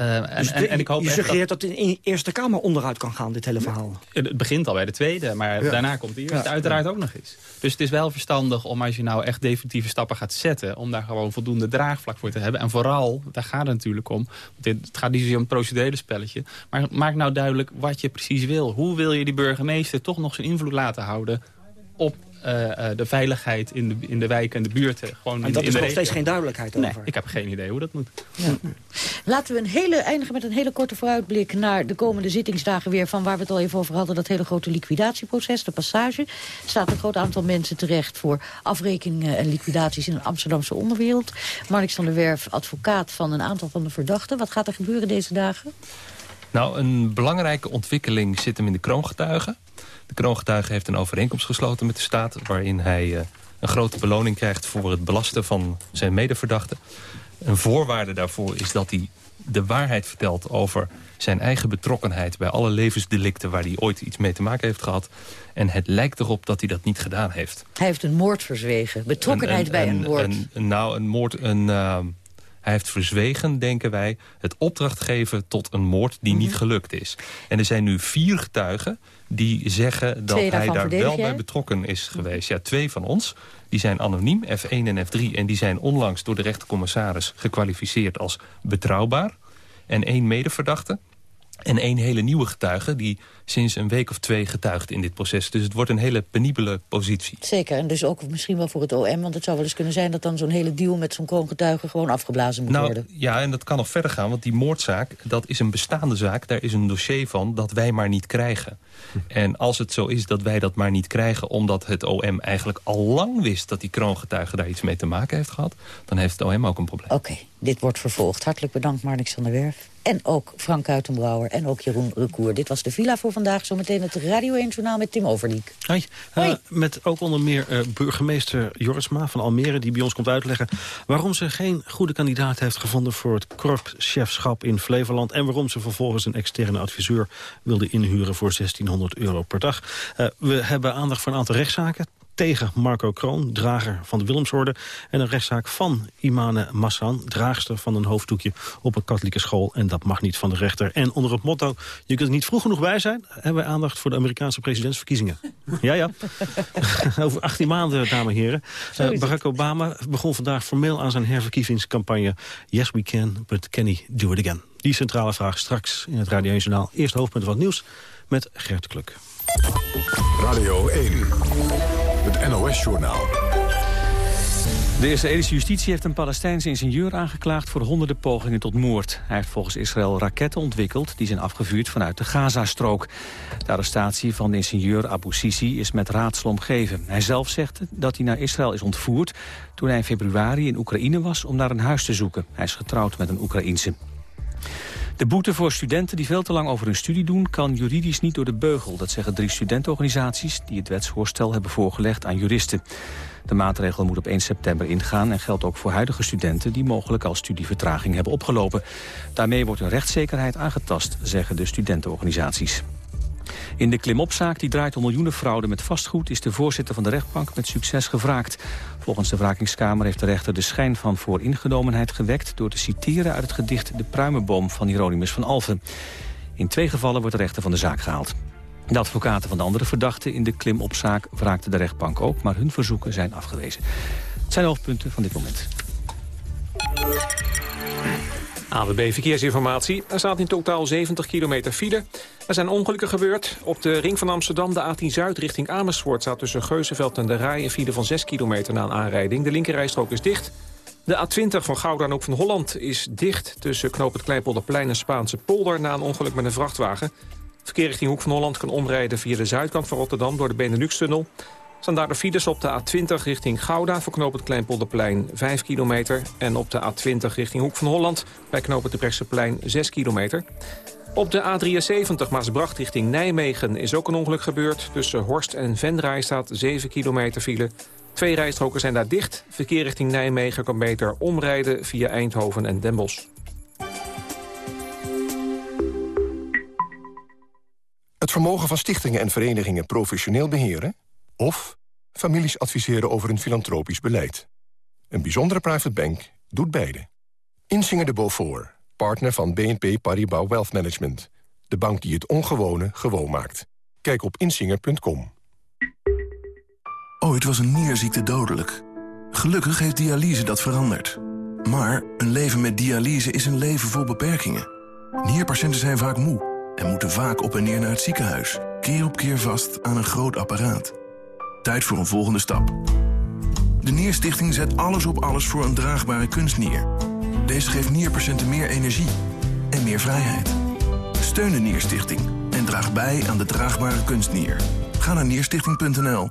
Uh, en, dus en, en, ik hoop je suggereert dat, dat in de Eerste Kamer onderuit kan gaan, dit hele verhaal? Het begint al bij de Tweede, maar daarna komt de Eerste uiteraard ook nog eens. Dus het is wel verstandig om als je nou echt definitieve stappen gaat zetten... om daar gewoon voldoende draagvlak voor te hebben. En vooral, daar gaat het natuurlijk om... Dit, het gaat niet zozeer om het procedurele spelletje... maar maak nou duidelijk wat je precies wil. Hoe wil je die burgemeester toch nog zijn invloed laten houden op de veiligheid in de, in de wijk en de buurten. Gewoon en dat is nog steeds geen duidelijkheid over. Nee, ik heb geen idee hoe dat moet. Ja. Laten we een hele, eindigen met een hele korte vooruitblik... naar de komende zittingsdagen weer... van waar we het al even over hadden, dat hele grote liquidatieproces, de passage. Er staat een groot aantal mensen terecht voor afrekeningen en liquidaties... in de Amsterdamse onderwereld. Marnix van der Werf, advocaat van een aantal van de verdachten. Wat gaat er gebeuren deze dagen? Nou, een belangrijke ontwikkeling zit hem in de kroongetuigen. De kroongetuige heeft een overeenkomst gesloten met de staat... waarin hij uh, een grote beloning krijgt voor het belasten van zijn medeverdachten. Een voorwaarde daarvoor is dat hij de waarheid vertelt over zijn eigen betrokkenheid... bij alle levensdelicten waar hij ooit iets mee te maken heeft gehad. En het lijkt erop dat hij dat niet gedaan heeft. Hij heeft een moord verzwegen. Betrokkenheid bij een, moord. nou, een moord... Een, uh, Hij heeft verzwegen, denken wij, het opdracht geven tot een moord die niet mhm. gelukt is. En er zijn nu vier getuigen die zeggen dat hij daar wel bij betrokken is geweest. Ja, twee van ons. Die zijn anoniem, F1 en F3. En die zijn onlangs door de rechtercommissaris gekwalificeerd als betrouwbaar. En één medeverdachte. En één hele nieuwe getuige die sinds een week of twee getuigt in dit proces. Dus het wordt een hele penibele positie. Zeker, en dus ook misschien wel voor het OM. Want het zou wel eens kunnen zijn dat dan zo'n hele deal met zo'n kroongetuige gewoon afgeblazen moet nou, worden. Ja, en dat kan nog verder gaan, want die moordzaak, dat is een bestaande zaak. Daar is een dossier van dat wij maar niet krijgen. En als het zo is dat wij dat maar niet krijgen... omdat het OM eigenlijk al lang wist dat die kroongetuige daar iets mee te maken heeft gehad... dan heeft het OM ook een probleem. Oké, dit wordt vervolgd. Hartelijk bedankt, Marnix van der Werf. En ook Frank Uitenbrouwer en ook Jeroen Recour. Dit was de Villa voor vandaag. Zometeen het Radio 1 Journaal met Tim Overdiek. Hoi. Uh, met ook onder meer uh, burgemeester Jorisma van Almere... die bij ons komt uitleggen waarom ze geen goede kandidaat heeft gevonden... voor het korpschefschap in Flevoland... en waarom ze vervolgens een externe adviseur wilde inhuren voor 1600 euro per dag. Uh, we hebben aandacht voor een aantal rechtszaken tegen Marco Kroon, drager van de Willemsorde... en een rechtszaak van Imane Massan, draagster van een hoofddoekje op een katholieke school. En dat mag niet van de rechter. En onder het motto, je kunt er niet vroeg genoeg bij zijn... hebben we aandacht voor de Amerikaanse presidentsverkiezingen. ja, ja. Over 18 maanden, dames en heren. Uh, Barack Obama begon vandaag formeel aan zijn herverkiezingscampagne. Yes, we can, but can he do it again? Die centrale vraag straks in het Radio 1 Journaal. Eerst hoofdpunt van het nieuws met Gert Kluk. Radio 1, NOS-journaal. De Israëlische justitie heeft een Palestijnse ingenieur aangeklaagd... voor honderden pogingen tot moord. Hij heeft volgens Israël raketten ontwikkeld... die zijn afgevuurd vanuit de Gazastrook. De arrestatie van de ingenieur Abu Sisi is met raadsel omgeven. Hij zelf zegt dat hij naar Israël is ontvoerd... toen hij in februari in Oekraïne was om naar een huis te zoeken. Hij is getrouwd met een Oekraïense. De boete voor studenten die veel te lang over hun studie doen... kan juridisch niet door de beugel. Dat zeggen drie studentenorganisaties... die het wetsvoorstel hebben voorgelegd aan juristen. De maatregel moet op 1 september ingaan... en geldt ook voor huidige studenten... die mogelijk al studievertraging hebben opgelopen. Daarmee wordt hun rechtszekerheid aangetast, zeggen de studentenorganisaties. In de klimopzaak die draait om miljoenen fraude met vastgoed... is de voorzitter van de rechtbank met succes gevraagd. Volgens de wrakingskamer heeft de rechter de schijn van vooringenomenheid gewekt... door te citeren uit het gedicht De Pruimenboom van Hieronymus van Alphen. In twee gevallen wordt de rechter van de zaak gehaald. De advocaten van de andere verdachten in de klimopzaak wraakten de rechtbank ook... maar hun verzoeken zijn afgewezen. Het zijn hoofdpunten van dit moment. AWB Verkeersinformatie. Er staat in totaal 70 kilometer file. Er zijn ongelukken gebeurd. Op de ring van Amsterdam, de A10 Zuid richting Amersfoort... staat tussen Geuzenveld en de Rij een file van 6 kilometer na een aanrijding. De linkerrijstrook is dicht. De A20 van Gouda en ook van Holland is dicht... tussen Knoop het Kleipolderplein en Spaanse polder... na een ongeluk met een vrachtwagen. Verkeer richting Hoek van Holland kan omrijden via de zuidkant van Rotterdam... door de Benelux-tunnel staan daar de files op de A20 richting Gouda... voor knooppunt Kleinpolderplein 5 kilometer. En op de A20 richting Hoek van Holland... bij knooppunt de Brechtseplein 6 kilometer. Op de A73 Maasbracht richting Nijmegen is ook een ongeluk gebeurd. Tussen Horst en Venray staat 7 kilometer file. Twee rijstroken zijn daar dicht. Verkeer richting Nijmegen kan beter omrijden via Eindhoven en Den Bosch. Het vermogen van stichtingen en verenigingen professioneel beheren of families adviseren over een filantropisch beleid. Een bijzondere private bank doet beide. Insinger de Beaufort, partner van BNP Paribas Wealth Management. De bank die het ongewone gewoon maakt. Kijk op insinger.com. Ooit was een nierziekte dodelijk. Gelukkig heeft dialyse dat veranderd. Maar een leven met dialyse is een leven vol beperkingen. Nierpatiënten zijn vaak moe en moeten vaak op en neer naar het ziekenhuis. Keer op keer vast aan een groot apparaat. Tijd voor een volgende stap. De Nierstichting zet alles op alles voor een draagbare kunstnier. Deze geeft nierpatiënten meer energie en meer vrijheid. Steun de Nierstichting en draag bij aan de draagbare kunstnier. Ga naar nierstichting.nl.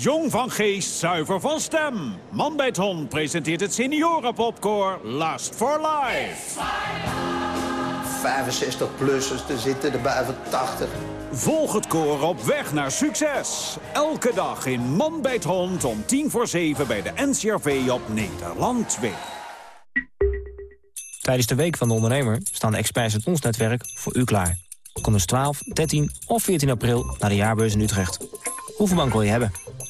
Jong van geest, zuiver van stem. Man bij het hond presenteert het seniorenpopkoor Last for Life. 65-plussers, er zitten er bij 80. Volg het koor op weg naar succes. Elke dag in Man bij het hond om tien voor zeven bij de NCRV op Nederland 2. Tijdens de Week van de Ondernemer staan de experts uit ons netwerk voor u klaar. Kom dus 12, 13 of 14 april naar de jaarbeurs in Utrecht. Hoeveel bank wil je hebben?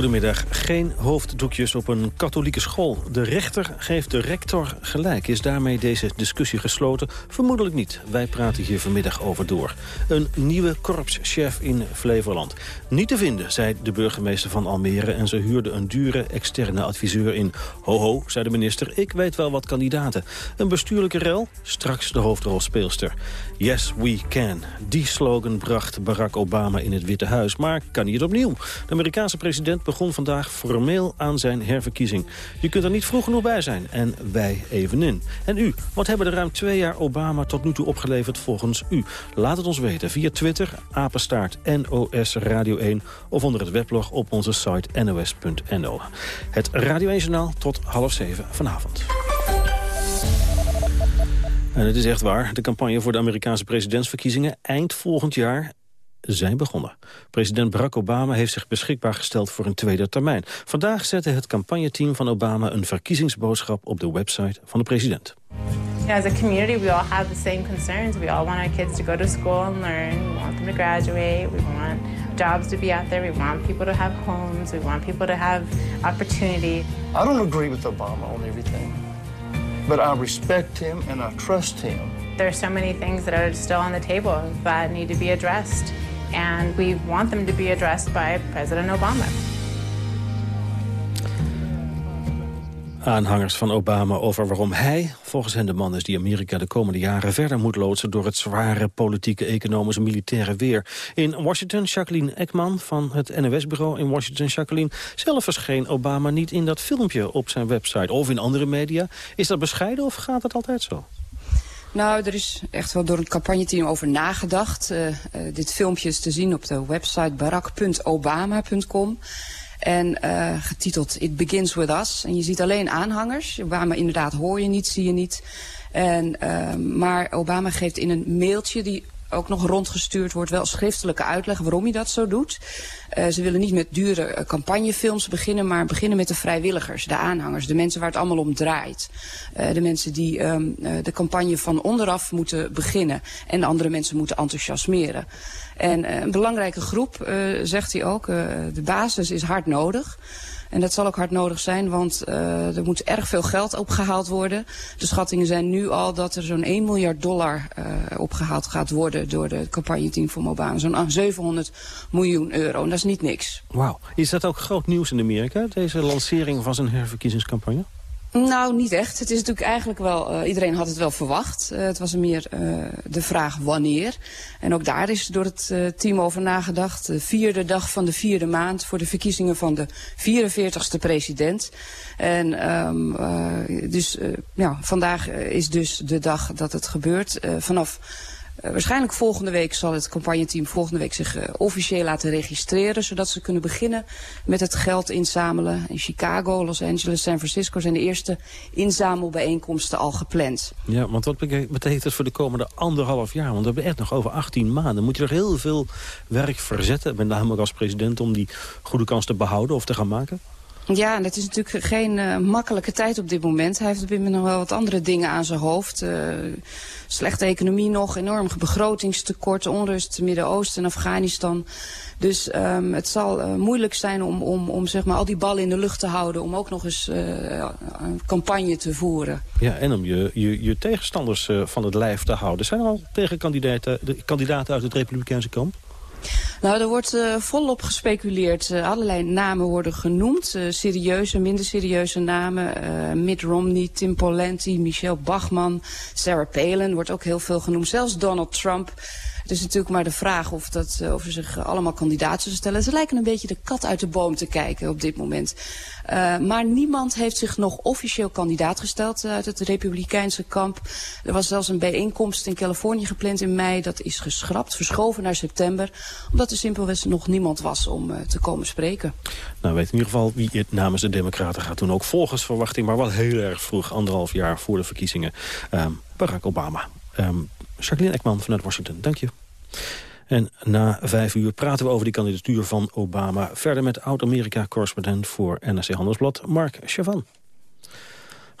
Goedemiddag. Geen hoofddoekjes op een katholieke school. De rechter geeft de rector gelijk. Is daarmee deze discussie gesloten? Vermoedelijk niet. Wij praten hier vanmiddag over door. Een nieuwe korpschef in Flevoland. Niet te vinden, zei de burgemeester van Almere... en ze huurde een dure externe adviseur in. Ho ho, zei de minister, ik weet wel wat kandidaten. Een bestuurlijke rel? Straks de hoofdrolspeelster. Yes, we can. Die slogan bracht Barack Obama in het Witte Huis. Maar kan hij het opnieuw? De Amerikaanse president begon vandaag formeel aan zijn herverkiezing. Je kunt er niet vroeg genoeg bij zijn en wij evenin. En u, wat hebben de ruim twee jaar Obama tot nu toe opgeleverd volgens u? Laat het ons weten via Twitter, apenstaart NOS Radio 1... of onder het weblog op onze site nos.nl. Het Radio 1 Journaal tot half zeven vanavond. En het is echt waar, de campagne voor de Amerikaanse presidentsverkiezingen eind volgend jaar zijn begonnen. President Barack Obama heeft zich beschikbaar gesteld voor een tweede termijn. Vandaag zette het campagneteam van Obama een verkiezingsboodschap op de website van de president. As a community, we all have the same concerns. We all want our kids to go to school and learn. We want them to graduate. We want jobs to be out there. We want people to have homes. We want people to have opportunity. I don't agree with Obama on everything, but I respect him and I trust him. There are so many things that are still on the table that need to be addressed. And we want them to be addressed by President Obama. Aanhangers van Obama over waarom hij volgens hen de man is die Amerika de komende jaren verder moet loodsen door het zware politieke, economische, militaire weer. In Washington, Jacqueline Ekman van het NOS-bureau in Washington. Jacqueline, zelf verscheen Obama niet in dat filmpje op zijn website of in andere media. Is dat bescheiden of gaat dat altijd zo? Nou, er is echt wel door het campagneteam over nagedacht. Uh, uh, dit filmpje is te zien op de website barak.obama.com. En uh, getiteld It Begins With Us. En je ziet alleen aanhangers. Obama inderdaad hoor je niet, zie je niet. En, maar Obama geeft in een mailtje die ook nog rondgestuurd wordt, wel schriftelijke uitleg waarom hij dat zo doet. Uh, ze willen niet met dure uh, campagnefilms beginnen, maar beginnen met de vrijwilligers, de aanhangers, de mensen waar het allemaal om draait. Uh, de mensen die um, de campagne van onderaf moeten beginnen en de andere mensen moeten enthousiasmeren. En een belangrijke groep, zegt hij ook, de basis is hard nodig. En dat zal ook hard nodig zijn, want uh, er moet erg veel geld opgehaald worden. De schattingen zijn nu al dat er zo'n 1 miljard dollar uh, opgehaald gaat worden door de campagneteam van Obama. Zo'n 700 miljoen euro. En dat is niet niks. Wauw. Is dat ook groot nieuws in Amerika, deze lancering van zijn herverkiezingscampagne? Nou, niet echt. Het is natuurlijk eigenlijk wel, uh, iedereen had het wel verwacht. Uh, het was meer uh, de vraag wanneer. En ook daar is door het team over nagedacht. De vierde dag van de vierde maand voor de verkiezingen van de 44ste president. En um, dus, ja, vandaag is dus de dag dat het gebeurt. vanaf uh, waarschijnlijk volgende week zal het campagneteam volgende week zich uh, officieel laten registreren. Zodat ze kunnen beginnen met het geld inzamelen. In Chicago, Los Angeles, San Francisco zijn de eerste inzamelbijeenkomsten al gepland. Ja, want wat betekent het voor de komende anderhalf jaar? Want we hebben echt nog over 18 maanden. Moet je er heel veel werk verzetten, met name als president, om die goede kans te behouden of te gaan maken? Ja, en het is natuurlijk geen uh, makkelijke tijd op dit moment. Hij heeft op dit nog wel wat andere dingen aan zijn hoofd. Uh, slechte economie nog, enorm begrotingstekort, onrust Midden-Oosten en Afghanistan. Dus um, het zal uh, moeilijk zijn om, om, om zeg maar, al die ballen in de lucht te houden... om ook nog eens een campagne te voeren. Ja, en om je, je, je tegenstanders van het lijf te houden. Zijn er al tegenkandidaten kandidaten uit het Republikeinse kamp? Nou, er wordt uh, volop gespeculeerd. Uh, allerlei namen worden genoemd. Uh, serieuze, minder serieuze namen. Mitt Romney, Tim Pawlenty, Michelle Bachmann, Sarah Palin wordt ook heel veel genoemd. Zelfs Donald Trump. Het is natuurlijk maar de vraag of, dat, of ze zich allemaal kandidaat zullen stellen. Ze lijken een beetje de kat uit de boom te kijken op dit moment. Uh, maar niemand heeft zich nog officieel kandidaat gesteld uit het republikeinse kamp. Er was zelfs een bijeenkomst in Californië gepland in mei. Dat is geschrapt, verschoven naar september. Omdat er simpelweg nog niemand was om te komen spreken. Nou, weet in ieder geval wie het namens de Democraten gaat doen. Ook volgens verwachting, maar wel heel erg vroeg. Anderhalf jaar voor de verkiezingen. Um, Barack Obama. Um, Jacqueline Ekman vanuit Washington, dank je. En na vijf uur praten we over die kandidatuur van Obama. Verder met oud-Amerika-correspondent voor NRC Handelsblad, Mark Chavan.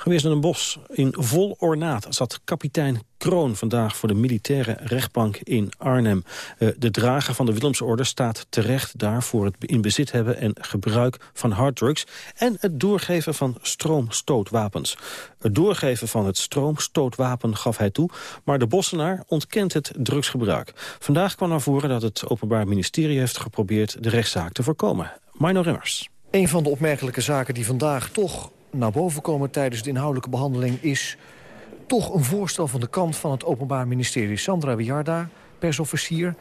Geweest in een bos. In vol ornaat zat kapitein Kroon vandaag voor de militaire rechtbank in Arnhem. Uh, de drager van de Willemsorde staat terecht daar voor het in bezit hebben en gebruik van harddrugs en het doorgeven van stroomstootwapens. Het doorgeven van het stroomstootwapen gaf hij toe, maar de Bossenaar ontkent het drugsgebruik. Vandaag kwam naar voren dat het Openbaar Ministerie heeft geprobeerd de rechtszaak te voorkomen. Mino Rimmers. Een van de opmerkelijke zaken die vandaag toch naar boven komen tijdens de inhoudelijke behandeling... is toch een voorstel van de kant van het Openbaar Ministerie. Sandra Wiarda, persofficier,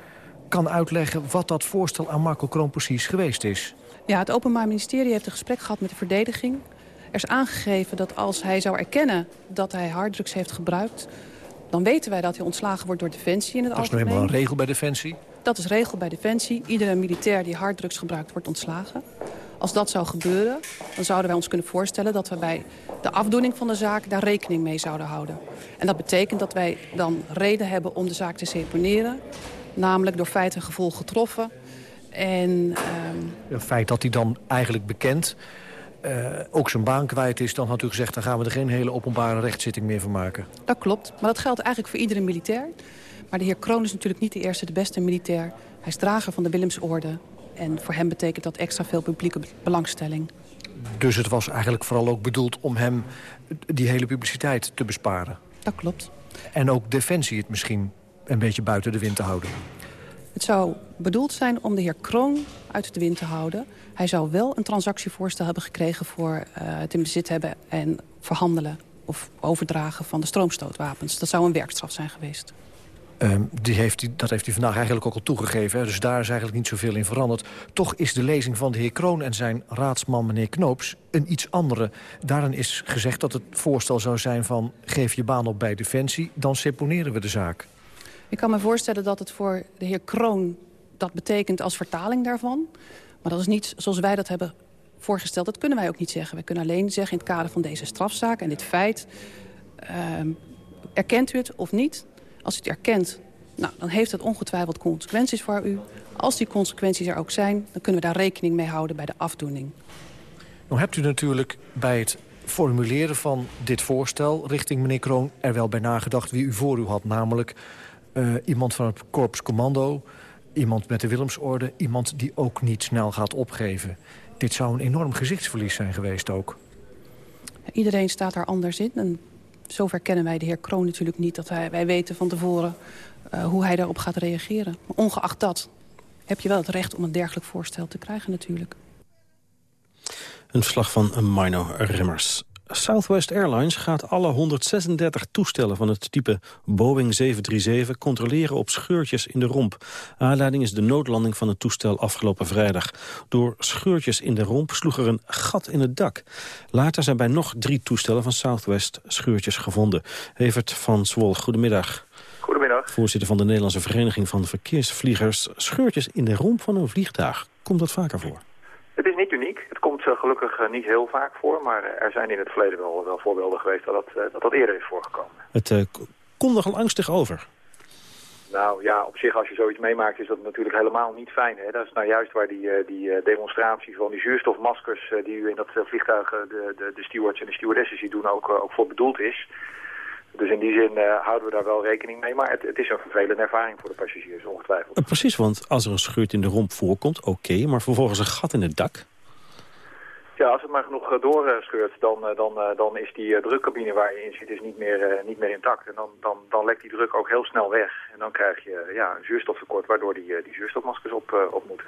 kan uitleggen wat dat voorstel aan Marco Kroon precies geweest is. Ja, het Openbaar Ministerie heeft een gesprek gehad met de verdediging. Er is aangegeven dat als hij zou erkennen dat hij harddrugs heeft gebruikt... dan weten wij dat hij ontslagen wordt door Defensie in het algemeen. Dat is nou eenmaal een regel bij Defensie? Dat is regel bij Defensie. Iedere militair die harddrugs gebruikt wordt ontslagen. Als dat zou gebeuren, dan zouden wij ons kunnen voorstellen... dat we bij de afdoening van de zaak daar rekening mee zouden houden. En dat betekent dat wij dan reden hebben om de zaak te seponeren. Namelijk door feit en gevolg getroffen. En, um... Het feit dat hij dan eigenlijk bekend uh, ook zijn baan kwijt is... dan had u gezegd, dan gaan we er geen hele openbare rechtszitting meer van maken. Dat klopt, maar dat geldt eigenlijk voor iedere militair. Maar de heer Kroon is natuurlijk niet de eerste, de beste militair. Hij is drager van de Willemsorde. En voor hem betekent dat extra veel publieke belangstelling. Dus het was eigenlijk vooral ook bedoeld om hem die hele publiciteit te besparen? Dat klopt. En ook Defensie het misschien een beetje buiten de wind te houden? Het zou bedoeld zijn om de heer Kroon uit de wind te houden. Hij zou wel een transactievoorstel hebben gekregen voor uh, het in bezit hebben en verhandelen of overdragen van de stroomstootwapens. Dat zou een werkstraf zijn geweest. Um, die heeft dat heeft hij vandaag eigenlijk ook al toegegeven. Hè? Dus daar is eigenlijk niet zoveel in veranderd. Toch is de lezing van de heer Kroon en zijn raadsman meneer Knoops een iets andere. Daarin is gezegd dat het voorstel zou zijn van... geef je baan op bij Defensie, dan seponeren we de zaak. Ik kan me voorstellen dat het voor de heer Kroon dat betekent als vertaling daarvan. Maar dat is niet zoals wij dat hebben voorgesteld. Dat kunnen wij ook niet zeggen. We kunnen alleen zeggen in het kader van deze strafzaak en dit feit... Uh, erkent u het of niet? Als u het erkent, nou, dan heeft het ongetwijfeld consequenties voor u. Als die consequenties er ook zijn, dan kunnen we daar rekening mee houden bij de afdoening. Nou hebt u natuurlijk bij het formuleren van dit voorstel richting meneer Kroon er wel bij nagedacht wie u voor u had. Namelijk uh, iemand van het Korps Commando, iemand met de Willemsorde... iemand die ook niet snel gaat opgeven. Dit zou een enorm gezichtsverlies zijn geweest ook. Iedereen staat daar anders in. En zover kennen wij de heer Kroon natuurlijk niet. Dat wij weten van tevoren uh, hoe hij daarop gaat reageren. Maar ongeacht dat heb je wel het recht om een dergelijk voorstel te krijgen natuurlijk. Een verslag van Mino Rimmers. Southwest Airlines gaat alle 136 toestellen van het type Boeing 737 controleren op scheurtjes in de romp. Aanleiding is de noodlanding van het toestel afgelopen vrijdag. Door scheurtjes in de romp sloeg er een gat in het dak. Later zijn bij nog drie toestellen van Southwest scheurtjes gevonden. Evert van Zwol, goedemiddag. Goedemiddag. Voorzitter van de Nederlandse Vereniging van Verkeersvliegers. Scheurtjes in de romp van een vliegtuig. Komt dat vaker voor? Het is niet uniek. Het komt uh, gelukkig uh, niet heel vaak voor. Maar uh, er zijn in het verleden wel, wel voorbeelden geweest dat dat, dat dat eerder is voorgekomen. Het komt nogal angstig over. Nou ja, op zich als je zoiets meemaakt is dat natuurlijk helemaal niet fijn. Hè? Dat is nou juist waar die, die demonstratie van die zuurstofmaskers die u in dat vliegtuig de, de, de stewards en de stewardessen ziet doen ook, ook voor bedoeld is. Dus in die zin uh, houden we daar wel rekening mee. Maar het, het, is een vervelende ervaring voor de passagiers, ongetwijfeld. Uh, precies, want als er een scheurt in de romp voorkomt, oké. maar vervolgens een gat in het dak? Ja, als het maar genoeg uh, doorscheurt, dan, dan, dan is die drukcabine waar je in zit is niet, meer, niet meer intact. En dan, dan, dan lekt die druk ook heel snel weg. En dan krijg je ja, een zuurstoftekort, waardoor die, die zuurstofmaskers op, op moeten.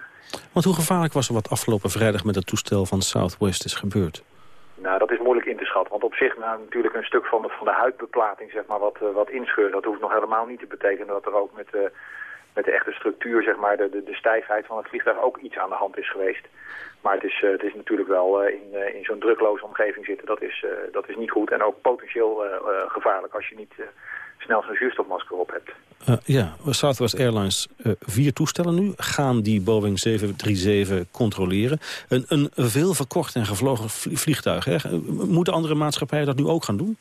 Want hoe gevaarlijk was er wat afgelopen vrijdag met het toestel van Southwest is gebeurd? Nou, dat is moeilijk in te schatten. Want op zich nou, natuurlijk een stuk van de, van de huidbeplating, zeg maar, wat, uh, wat inscheurt. Dat hoeft nog helemaal niet te betekenen dat er ook met, uh, met de echte structuur, zeg maar, de, de, de stijfheid van het vliegtuig ook iets aan de hand is geweest. Maar het is, het is natuurlijk wel in, in zo'n drukloze omgeving zitten, dat is, dat is niet goed. En ook potentieel gevaarlijk als je niet snel zo'n zuurstofmasker op hebt. Uh, ja, Southwest Airlines, uh, vier toestellen nu, gaan die Boeing 737 controleren. Een, een veel verkocht en gevlogen vliegtuig. Hè? Moeten andere maatschappijen dat nu ook gaan doen?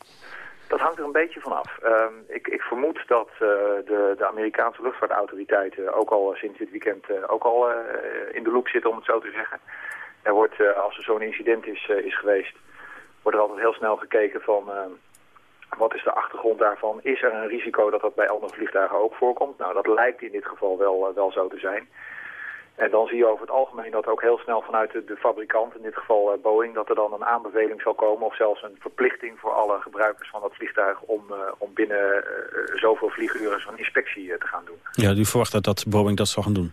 Dat hangt er een beetje van af. Uh, ik, ik, vermoed dat uh, de, de, Amerikaanse luchtvaartautoriteiten ook al sinds dit weekend ook al in de loop zitten, om het zo te zeggen. Er wordt, als er zo'n incident is, is geweest, wordt er altijd heel snel gekeken van ehm, wat is de achtergrond daarvan? Is er een risico dat dat bij andere vliegtuigen ook voorkomt? Nou, dat lijkt in dit geval wel, uh, wel zo te zijn. En dan zie je over het algemeen dat ook heel snel vanuit de, fabrikant, in dit geval uh, Boeing, dat er dan een aanbeveling zal komen of zelfs een verplichting voor alle gebruikers van dat vliegtuig om, uh, om binnen zoveel vlieguren zo'n inspectie te gaan doen. Ja, u verwacht dat Boeing dat zal gaan doen?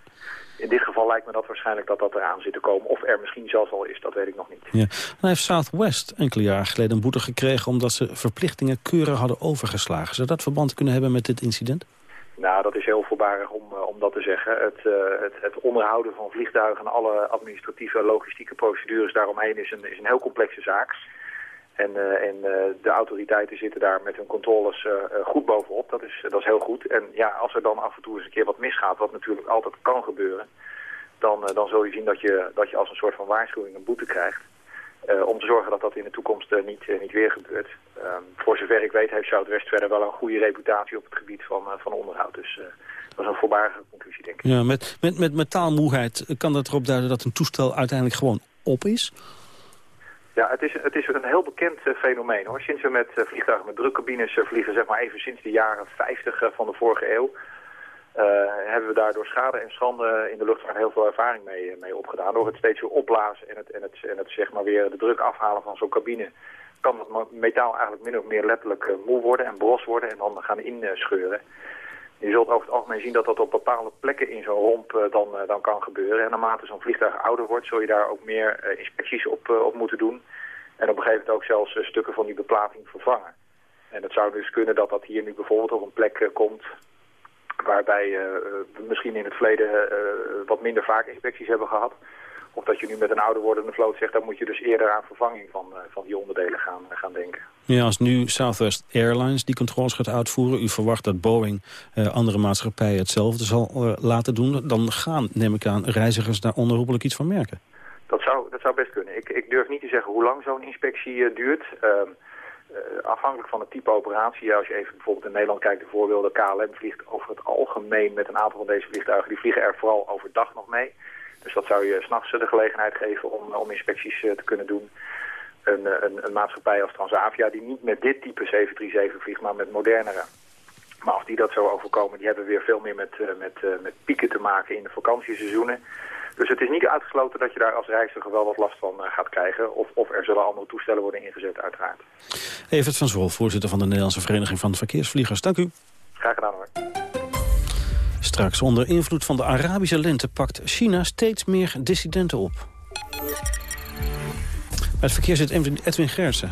In dit geval lijkt me dat waarschijnlijk dat dat eraan zit te komen. Of er misschien zelfs al is, dat weet ik nog niet. Ja. Dan heeft Southwest enkele jaren geleden een boete gekregen... omdat ze verplichtingen keurig hadden overgeslagen. Zou dat verband kunnen hebben met dit incident? Nou, dat is heel voorbarig om, uh, om dat te zeggen. Het, uh, het, het, onderhouden van vliegtuigen en alle administratieve logistieke procedures daaromheen is een, is een heel complexe zaak. En, uh, en de autoriteiten zitten daar met hun controles goed bovenop. Dat is, dat is heel goed. En ja, als er dan af en toe eens een keer wat misgaat, wat natuurlijk altijd kan gebeuren... dan, dan zul je zien dat je, dat je als een soort van waarschuwing een boete krijgt. om te zorgen dat dat in de toekomst niet, niet weer gebeurt. Ehm, voor zover ik weet heeft Zuidwest verder wel een goede reputatie op het gebied van, van onderhoud. Dus dat is een voorbarige conclusie, denk ik. Ja, met, met, met metaalmoeheid kan dat erop duiden dat een toestel uiteindelijk gewoon op is? Ja, het is, het is een heel bekend uh, fenomeen hoor. Sinds we met uh, vliegtuigen met drukcabines uh, vliegen, zeg maar even sinds de jaren 50 van de vorige eeuw, hebben we daar door schade en schande in de luchtvaart heel veel ervaring mee, mee opgedaan. Door het steeds weer opblazen en het, en het, en het zeg maar weer de druk afhalen van zo'n cabine, kan het metaal eigenlijk min of meer letterlijk moe worden en bros worden en dan gaan inscheuren. Je zult over het algemeen zien dat dat op bepaalde plekken in zo'n romp dan, dan kan gebeuren. En naarmate zo'n vliegtuig ouder wordt, zul je daar ook meer inspecties op, op moeten doen. En op een gegeven moment ook zelfs stukken van die beplating vervangen. En het zou dus kunnen dat dat hier nu bijvoorbeeld op een plek komt... waarbij we misschien in het verleden wat minder vaak inspecties hebben gehad... Of dat je nu met een ouder wordende vloot zegt... dan moet je dus eerder aan vervanging van, van die onderdelen gaan, gaan denken. Ja, als nu Southwest Airlines die controles gaat uitvoeren... u verwacht dat Boeing uh, andere maatschappijen hetzelfde zal laten doen... dan gaan, neem ik aan, reizigers daar onherroepelijk iets van merken. Dat zou, dat zou best kunnen. Ik, ik durf niet te zeggen hoe lang zo'n inspectie duurt... afhankelijk van het type operatie, als je even bijvoorbeeld in Nederland kijkt, de voorbeelden, KLM vliegt over het algemeen met een aantal van deze vliegtuigen, die vliegen er vooral overdag nog mee. Dus dat zou je s'nachts de gelegenheid geven om, om inspecties te kunnen doen. Een, een, een, maatschappij als Transavia die niet met dit type 737 vliegt, maar met modernere. Maar als die dat zo overkomen, die hebben weer veel meer met, met, met pieken te maken in de vakantieseizoenen. Dus het is niet uitgesloten dat je daar als reiziger wel wat last van gaat krijgen. Of, of er zullen andere toestellen worden ingezet, uiteraard. Evert van Zwol, voorzitter van de Nederlandse Vereniging van Verkeersvliegers. Dank u. Graag gedaan hoor. Straks onder invloed van de Arabische lente pakt China steeds meer dissidenten op. Het verkeer zit Edwin Gersen.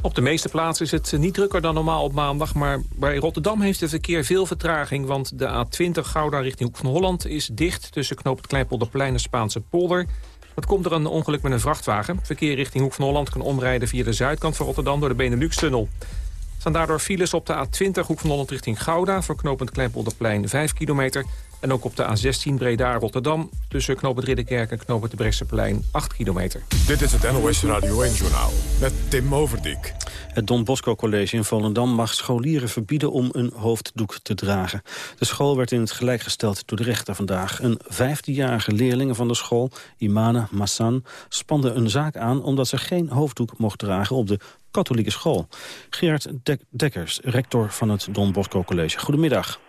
Op de meeste plaatsen is het niet drukker dan normaal op maandag... maar bij Rotterdam heeft het verkeer veel vertraging... want de A20 Gouda richting Hoek van Holland is dicht... tussen knoop het Kleinpolderplein en Spaanse polder. Dat komt er een ongeluk met een vrachtwagen. Verkeer richting Hoek van Holland kan omrijden via de zuidkant van Rotterdam... door de Benelux-tunnel. Staan daardoor files op de A20 Hoek van Holland richting Gouda... voor knooppunt Kleinpolderplein 5 kilometer... En ook op de A16 Breda-Rotterdam tussen knooppunt Ridderkerk en knooppunt de Bresseplein 8 kilometer. Dit is het NOS Radio 1-journaal met Tim Overdijk. Het Don Bosco College in Volendam mag scholieren verbieden om een hoofddoek te dragen. De school werd in het gelijk gesteld door de rechter vandaag. Een vijftienjarige leerling van de school, Imane Massan, spande een zaak aan omdat ze geen hoofddoek mocht dragen op de katholieke school. Gerard Dekkers, rector van het Don Bosco College. Goedemiddag.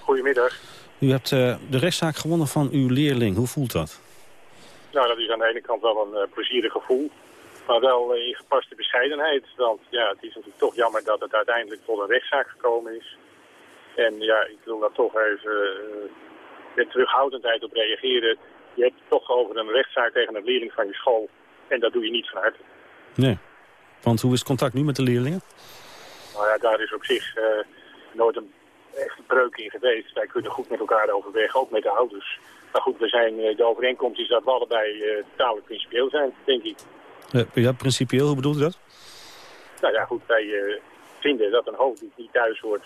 Goedemiddag. U hebt uh, de rechtszaak gewonnen van uw leerling. Hoe voelt dat? Nou, dat is aan de ene kant wel een uh, plezierig gevoel. Maar wel uh, in gepaste bescheidenheid. Want ja, het is natuurlijk toch jammer dat het uiteindelijk tot een rechtszaak gekomen is. En ja, ik wil daar toch even met terughoudendheid op reageren. Je hebt het toch over een rechtszaak tegen een leerling van je school. En dat doe je niet van harte. Nee. Want hoe is het contact nu met de leerlingen? Nou ja, daar is op zich nooit een echt breuk in geweest. Wij kunnen goed met elkaar overwegen, ook met de ouders. Maar goed, we zijn, de overeenkomst is dat we allebei uh, tamelijk principieel zijn, denk ik. ja, principieel, hoe bedoelt u dat? Nou ja, goed, wij vinden dat een hoofddoek niet thuis hoort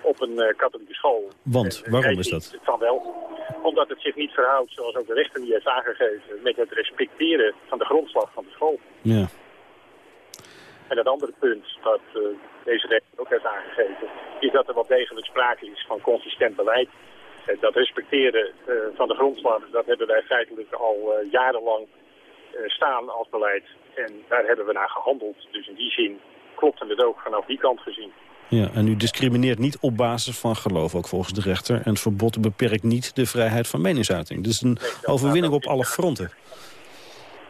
op een uh, katholieke school. Want, waarom is dat? Het van wel. Omdat het zich niet verhoudt, zoals ook de rechter niet heeft aangegeven... met het respecteren van de grondslag van de school. Ja. En het andere punt dat uh, deze rechter ook heeft aangegeven... is dat er wel degelijk sprake is van consistent beleid. Uh, dat respecteren van de grondslag, dat hebben wij feitelijk al jarenlang staan als beleid. En daar hebben we naar gehandeld. Dus in die zin klopt het ook vanaf die kant gezien. Ja, en u discrimineert niet op basis van geloof, ook volgens de rechter. En het verbod beperkt niet de vrijheid van meningsuiting. Dus een overwinning op alle fronten.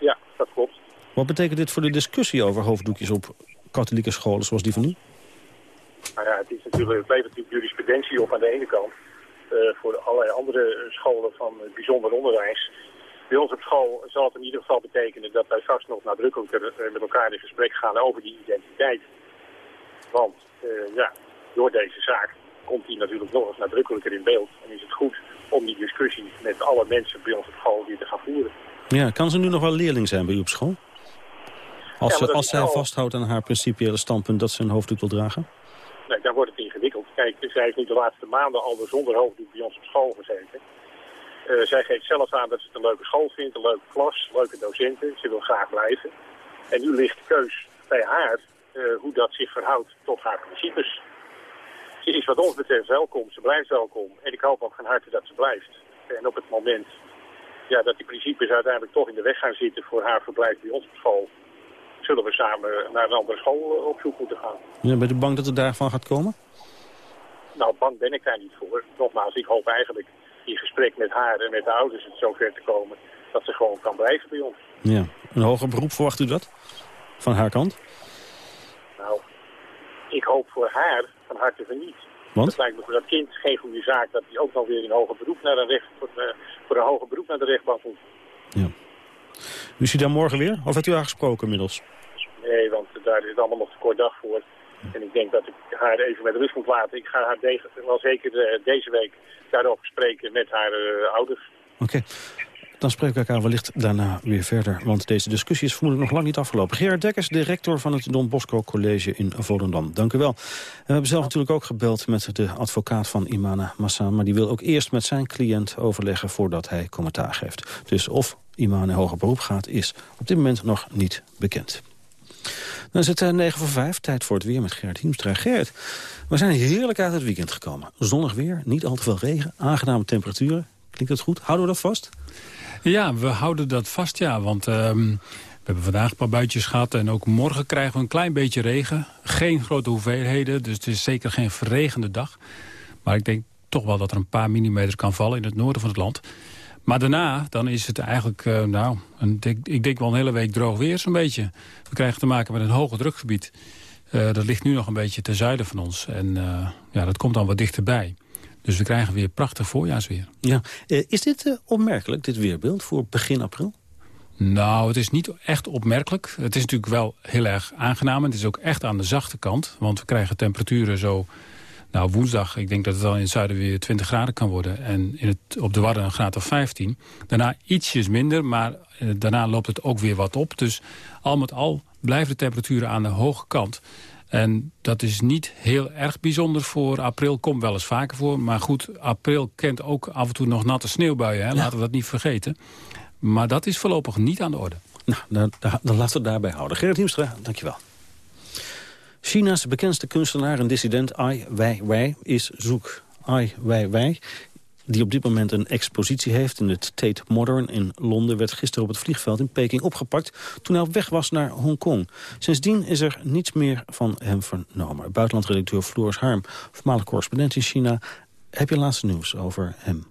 Ja, dat klopt. Wat betekent dit voor de discussie over hoofddoekjes op katholieke scholen zoals die van u? Nou ja, het, is natuurlijk, het levert natuurlijk jurisprudentie op aan de ene kant. Uh, voor allerlei andere scholen van bijzonder onderwijs. Bij ons op school zal het in ieder geval betekenen dat wij straks nog nadrukkelijker eh, met elkaar in gesprek gaan over die identiteit. Want uh, ja, door deze zaak komt hij natuurlijk nog eens nadrukkelijker in beeld. En is het goed om die discussie met alle mensen bij ons op school weer te gaan voeren. Ja, kan ze nu nog wel leerling zijn bij u op school? Als, ze, als zij vasthoudt aan haar principiële standpunt dat ze een hoofddoek wil dragen? Nee, dan wordt het ingewikkeld. Kijk, zij heeft nu de laatste maanden al zonder hoofddoek bij ons op school gezeten. Uh, zij geeft zelf aan dat ze het een leuke school vindt, een leuke klas, leuke docenten. Ze wil graag blijven. En nu ligt de keus bij haar uh, hoe dat zich verhoudt tot haar principes. Ze is wat ons betreft welkom, ze blijft welkom. En ik hoop ook van harte dat ze blijft. En op het moment ja, dat die principes uiteindelijk toch in de weg gaan zitten voor haar verblijf bij ons op school, zullen we samen naar een andere school eh, op zoek moeten gaan. Ja, ben je bang dat het daarvan gaat komen? Nou, bang ben ik daar niet voor. Nogmaals, ik hoop eigenlijk in gesprek met haar en met de ouders het zover te komen dat ze gewoon kan blijven bij ons. Ja, een hoger beroep verwacht u dat? Van haar kant? Nou, ik hoop voor haar van harte van niet. Want? Het lijkt me voor dat kind geen goede zaak dat hij ook nog weer in hoger beroep naar een recht, voor, uh, voor een hoger beroep naar de rechtbank moet. Ja. U ziet daar morgen weer? Of heeft u haar gesproken inmiddels? Nee, want daar is het allemaal nog te kort dag voor. En ik denk dat ik haar even met rust moet laten. Ik ga haar de wel zeker uh, deze week daarover spreken met haar uh, ouders. Oké. Dan spreken we elkaar wellicht daarna weer verder. Want deze discussie is vermoedelijk nog lang niet afgelopen. Gerard Dekkers, directeur van het Don Bosco College in Volendam. Dank u wel. We hebben zelf natuurlijk ook gebeld met de advocaat van Imana Massa. Maar die wil ook eerst met zijn cliënt overleggen voordat hij commentaar geeft. Dus of Imane hoger beroep gaat is op dit moment nog niet bekend. Dan is het 9 eh, voor 5, tijd voor het weer met Gerard Hiemstra. Gerard, we zijn heerlijk uit het weekend gekomen. Zonnig weer, niet al te veel regen, aangename temperaturen. Klinkt dat goed? Houden we dat vast? Ja, we houden dat vast, ja. Want um, we hebben vandaag een paar buitjes gehad en ook morgen krijgen we een klein beetje regen. Geen grote hoeveelheden, dus het is zeker geen verregende dag. Maar ik denk toch wel dat er een paar millimeter kan vallen in het noorden van het land. Maar daarna, dan is het eigenlijk, uh, nou, een, ik denk wel een hele week droog weer zo'n beetje. We krijgen te maken met een hoge drukgebied. Uh, dat ligt nu nog een beetje ten zuiden van ons. En uh, ja, dat komt dan wat dichterbij. Dus we krijgen weer prachtig voorjaarsweer. Ja. Is dit opmerkelijk, dit weerbeeld, voor begin april? Nou, het is niet echt opmerkelijk. Het is natuurlijk wel heel erg aangenaam. Het is ook echt aan de zachte kant. Want we krijgen temperaturen zo nou, woensdag, ik denk dat het al in het zuiden weer 20 graden kan worden. En in het, op de Wadden een graad of 15. Daarna ietsjes minder, maar eh, daarna loopt het ook weer wat op. Dus al met al blijven de temperaturen aan de hoge kant. En dat is niet heel erg bijzonder voor april. Komt wel eens vaker voor. Maar goed, april kent ook af en toe nog natte sneeuwbuien. Hè? Laten we dat niet vergeten. Maar dat is voorlopig niet aan de orde. Nou, dan, dan laten we het daarbij houden. Gerrit Hiemstra, dankjewel. China's bekendste kunstenaar en dissident Ai Weiwei is zoek. Ai Weiwei, die op dit moment een expositie heeft in het Tate Modern in Londen... werd gisteren op het vliegveld in Peking opgepakt toen hij op weg was naar Hongkong. Sindsdien is er niets meer van hem vernomen. Buitenlandredacteur Floris Harm, voormalig correspondent in China. Heb je laatste nieuws over hem?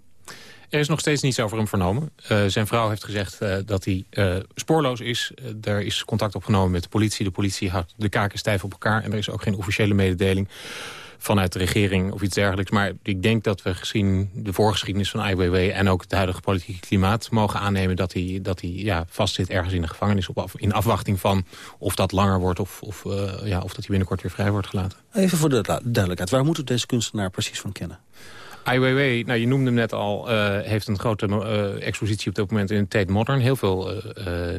Er is nog steeds niets over hem vernomen. Uh, zijn vrouw heeft gezegd uh, dat hij uh, spoorloos is. er is contact opgenomen met de politie. De politie houdt de kaken stijf op elkaar. En er is ook geen officiële mededeling vanuit de regering of iets dergelijks. Maar ik denk dat we gezien de voorgeschiedenis van Weiwei... en ook het huidige politieke klimaat mogen aannemen... dat hij, dat hij ja, vastzit ergens in de gevangenis op, in afwachting van of dat langer wordt... of, of, ja, of dat hij binnenkort weer vrij wordt gelaten. Even voor de duidelijkheid, waar moet deze kunstenaar precies van kennen? Ai Weiwei, nou, je noemde hem net al, uh, heeft een grote uh, expositie op dit moment in Tate Modern. Heel veel uh,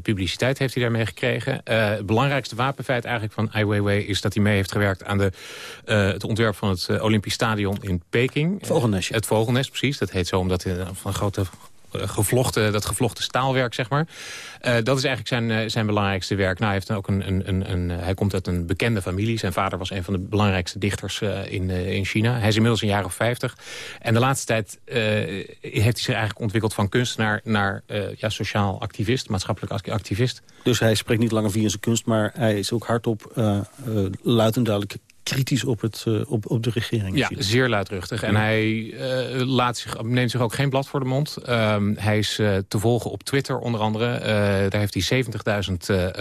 publiciteit heeft hij daarmee gekregen. het belangrijkste wapenfeit eigenlijk van Ai Weiwei is dat hij mee heeft gewerkt aan de, het ontwerp van het Olympisch Stadion in Peking. Het vogelnestje. het vogelnest, precies. Dat heet zo omdat hij van grote gevlochten, dat gevlochten staalwerk, zeg maar. Uh, dat is eigenlijk zijn, uh, zijn belangrijkste werk. Nou, hij, heeft ook een, een, een, een, hij komt uit een bekende familie. Zijn vader was een van de belangrijkste dichters in, in China. Hij is inmiddels een jaar of vijftig. En de laatste tijd heeft hij zich eigenlijk ontwikkeld van kunstenaar... naar ja, sociaal activist, maatschappelijk activist. Dus hij spreekt niet langer via zijn kunst... maar hij is ook hardop luid en duidelijk kritisch op, het, uh, op, op de regering. Ja, zeer luidruchtig. En hij uh, laat zich, neemt zich ook geen blad voor de mond. Um, hij is uh, te volgen op Twitter onder andere. daar heeft hij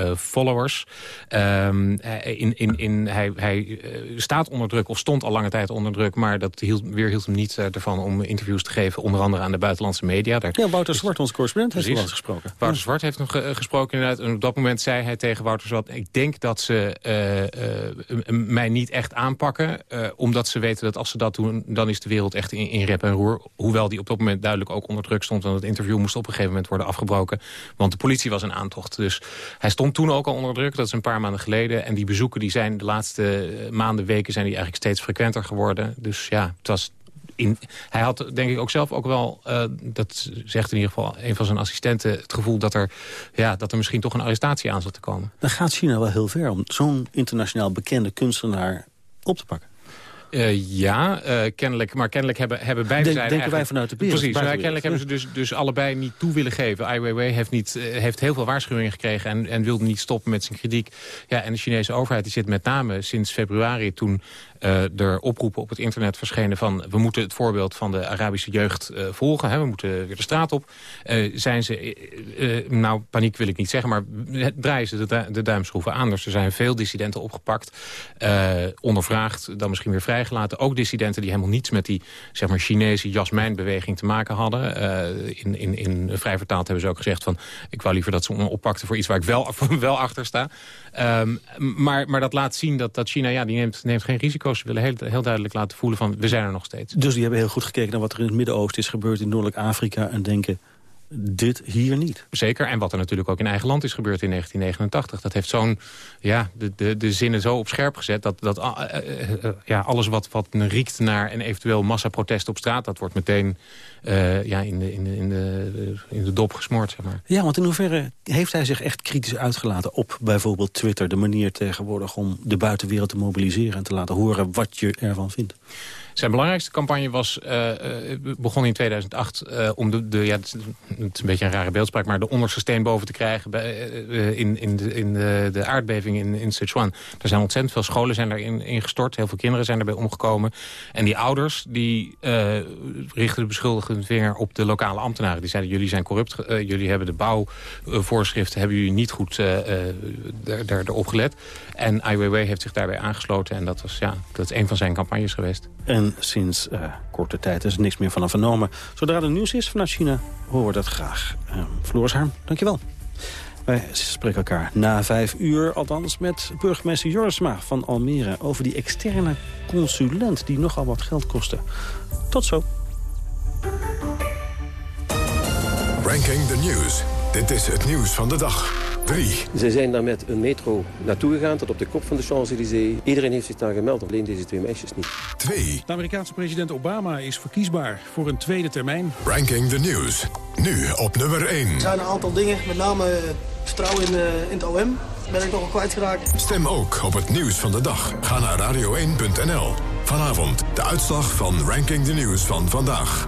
70.000 followers. Um, in, in, in, hij hij staat onder druk, of stond al lange tijd onder druk... maar dat hield, weer hield hem niet ervan om interviews te geven... onder andere aan de buitenlandse media. Daar ja, Wouter Zwart, onze correspondent, heeft wel eens gesproken. Wouter Zwart heeft nog gesproken inderdaad. En op dat moment zei hij tegen Wouter Zwart... ik denk dat ze mij niet echt aanpakken. Uh, omdat ze weten dat als ze dat doen, dan is de wereld echt in, in rep en roer. Hoewel die op dat moment duidelijk ook onder druk stond. Want het interview moest op een gegeven moment worden afgebroken. Want de politie was in aantocht. Dus hij stond toen ook al onder druk. Dat is een paar maanden geleden. En die bezoeken die zijn de laatste eh, maanden, weken... zijn die eigenlijk steeds frequenter geworden. Dus ja, het was in, hij had denk ik ook zelf ook wel, uh, dat zegt in ieder geval een van zijn assistenten... het gevoel dat er, ja, dat er misschien toch een arrestatie aan zat te komen. Dan gaat China wel heel ver om zo'n internationaal bekende kunstenaar op te pakken. Uh, ja, uh, kennelijk, maar kennelijk hebben, hebben beide Denk, Denken wij vanuit de wereld. Precies, maar kennelijk hebben ze dus, dus allebei niet toe willen geven. Ai Weiwei heeft, niet, uh, heeft heel veel waarschuwingen gekregen... En, en wilde niet stoppen met zijn kritiek. Ja, en de Chinese overheid die zit met name sinds februari... toen uh, er oproepen op het internet verschenen van... we moeten het voorbeeld van de Arabische jeugd uh, volgen. Hè, we moeten weer de straat op. Uh, zijn ze, nou paniek wil ik niet zeggen... maar draaien ze de, de duimschroeven aan. Dus er zijn veel dissidenten opgepakt. ondervraagd, dan misschien weer vrijgelaten. Ook dissidenten die helemaal niets met die zeg maar, Chinese jasmijnbeweging te maken hadden. in, in, in vrij vertaald hebben ze ook gezegd van... ik wou liever dat ze me oppakten voor iets waar ik wel, wel achter sta. Um, maar, maar dat laat zien dat, dat China ja, die neemt, neemt geen risico's. Ze willen heel, heel duidelijk laten voelen van we zijn er nog steeds. Dus die hebben heel goed gekeken naar wat er in het Midden-Oosten is gebeurd... in Noordelijk Afrika en denken dit hier niet. Zeker, en wat er natuurlijk ook in eigen land is gebeurd in 1989. Dat heeft zo'n, ja, de, de, de zinnen zo op scherp gezet... dat, dat uh, uh, ja, alles wat, wat riekt naar een eventueel massaprotest op straat... dat wordt meteen uh, ja, in, de, in, de, in, de, in de dop gesmoord, zeg maar. Ja, want in hoeverre heeft hij zich echt kritisch uitgelaten... op bijvoorbeeld Twitter, de manier tegenwoordig... om de buitenwereld te mobiliseren en te laten horen wat je ervan vindt? Zijn belangrijkste campagne was, uh, begon in 2008 uh, om de, de ja, het is een beetje een rare beeldspraak, maar de onderste steen boven te krijgen bij, in, in, de, in de, aardbeving in, in Sichuan. Er zijn ontzettend veel scholen zijn daarin ingestort, heel veel kinderen zijn erbij omgekomen. En die ouders die richten de beschuldigende vinger op de lokale ambtenaren. Die zeiden, jullie zijn corrupt, jullie hebben de bouwvoorschriften, hebben jullie niet goed daar, erop gelet. En Ai Weiwei heeft zich daarbij aangesloten en dat was ja, dat is een van zijn campagnes geweest. En sinds uh, korte tijd is er niks meer van hem vernomen. Zodra er nieuws is vanuit China, horen we dat graag. Uh, Floris Harm, dankjewel. Wij spreken elkaar na vijf uur, althans met burgemeester Jorisma van Almere... over die externe consulent die nogal wat geld kostte. Tot zo. Ranking the News. Dit is het nieuws van de dag. 3. Ze zijn daar met een metro naartoe gegaan, tot op de kop van de Champs-Élysées. Iedereen heeft zich daar gemeld, alleen deze twee meisjes niet. 2. De Amerikaanse president Obama is verkiesbaar voor een tweede termijn. Ranking the News. Nu op nummer 1. Er zijn een aantal dingen, met name eh, vertrouwen in, uh, in het OM. Ben ik nogal kwijtgeraakt. Stem ook op het nieuws van de dag. Ga naar radio1.nl. Vanavond de uitslag van Ranking the News van vandaag.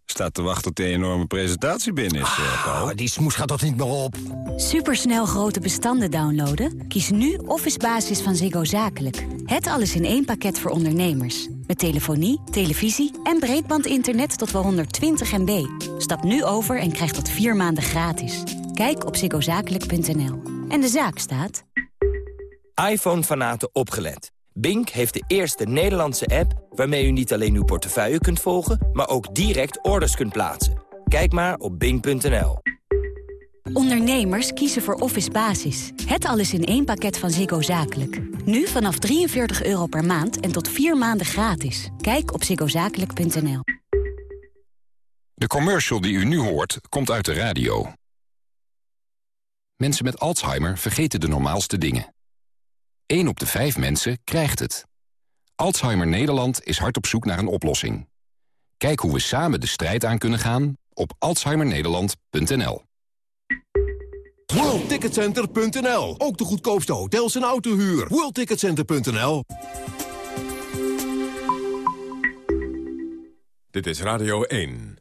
sta te wachten tot die enorme presentatie binnen is, uh, Paul. die smoes gaat toch niet meer op? Supersnel grote bestanden downloaden? Kies nu Office Basis van Ziggo Zakelijk. Het alles in één pakket voor ondernemers. Met telefonie, televisie en breedbandinternet tot wel 120 MB. Stap nu over en krijg dat vier maanden gratis. Kijk op ziggozakelijk.nl. En de zaak staat... iPhone-fanaten opgelet. Bink heeft de eerste Nederlandse app waarmee u niet alleen uw portefeuille kunt volgen... maar ook direct orders kunt plaatsen. Kijk maar op bink.nl. Ondernemers kiezen voor Office Basis. Het alles in één pakket van Ziggo Zakelijk. Nu vanaf 43 euro per maand en tot vier maanden gratis. Kijk op ziggozakelijk.nl. De commercial die u nu hoort, komt uit de radio. Mensen met Alzheimer vergeten de normaalste dingen. 1 op de 5 mensen krijgt het. Alzheimer Nederland is hard op zoek naar een oplossing. Kijk hoe we samen de strijd aan kunnen gaan op alzheimernederland.nl. WorldTicketCenter.nl. Ook de goedkoopste hotels en autohuur. WorldTicketCenter.nl. Dit is Radio 1.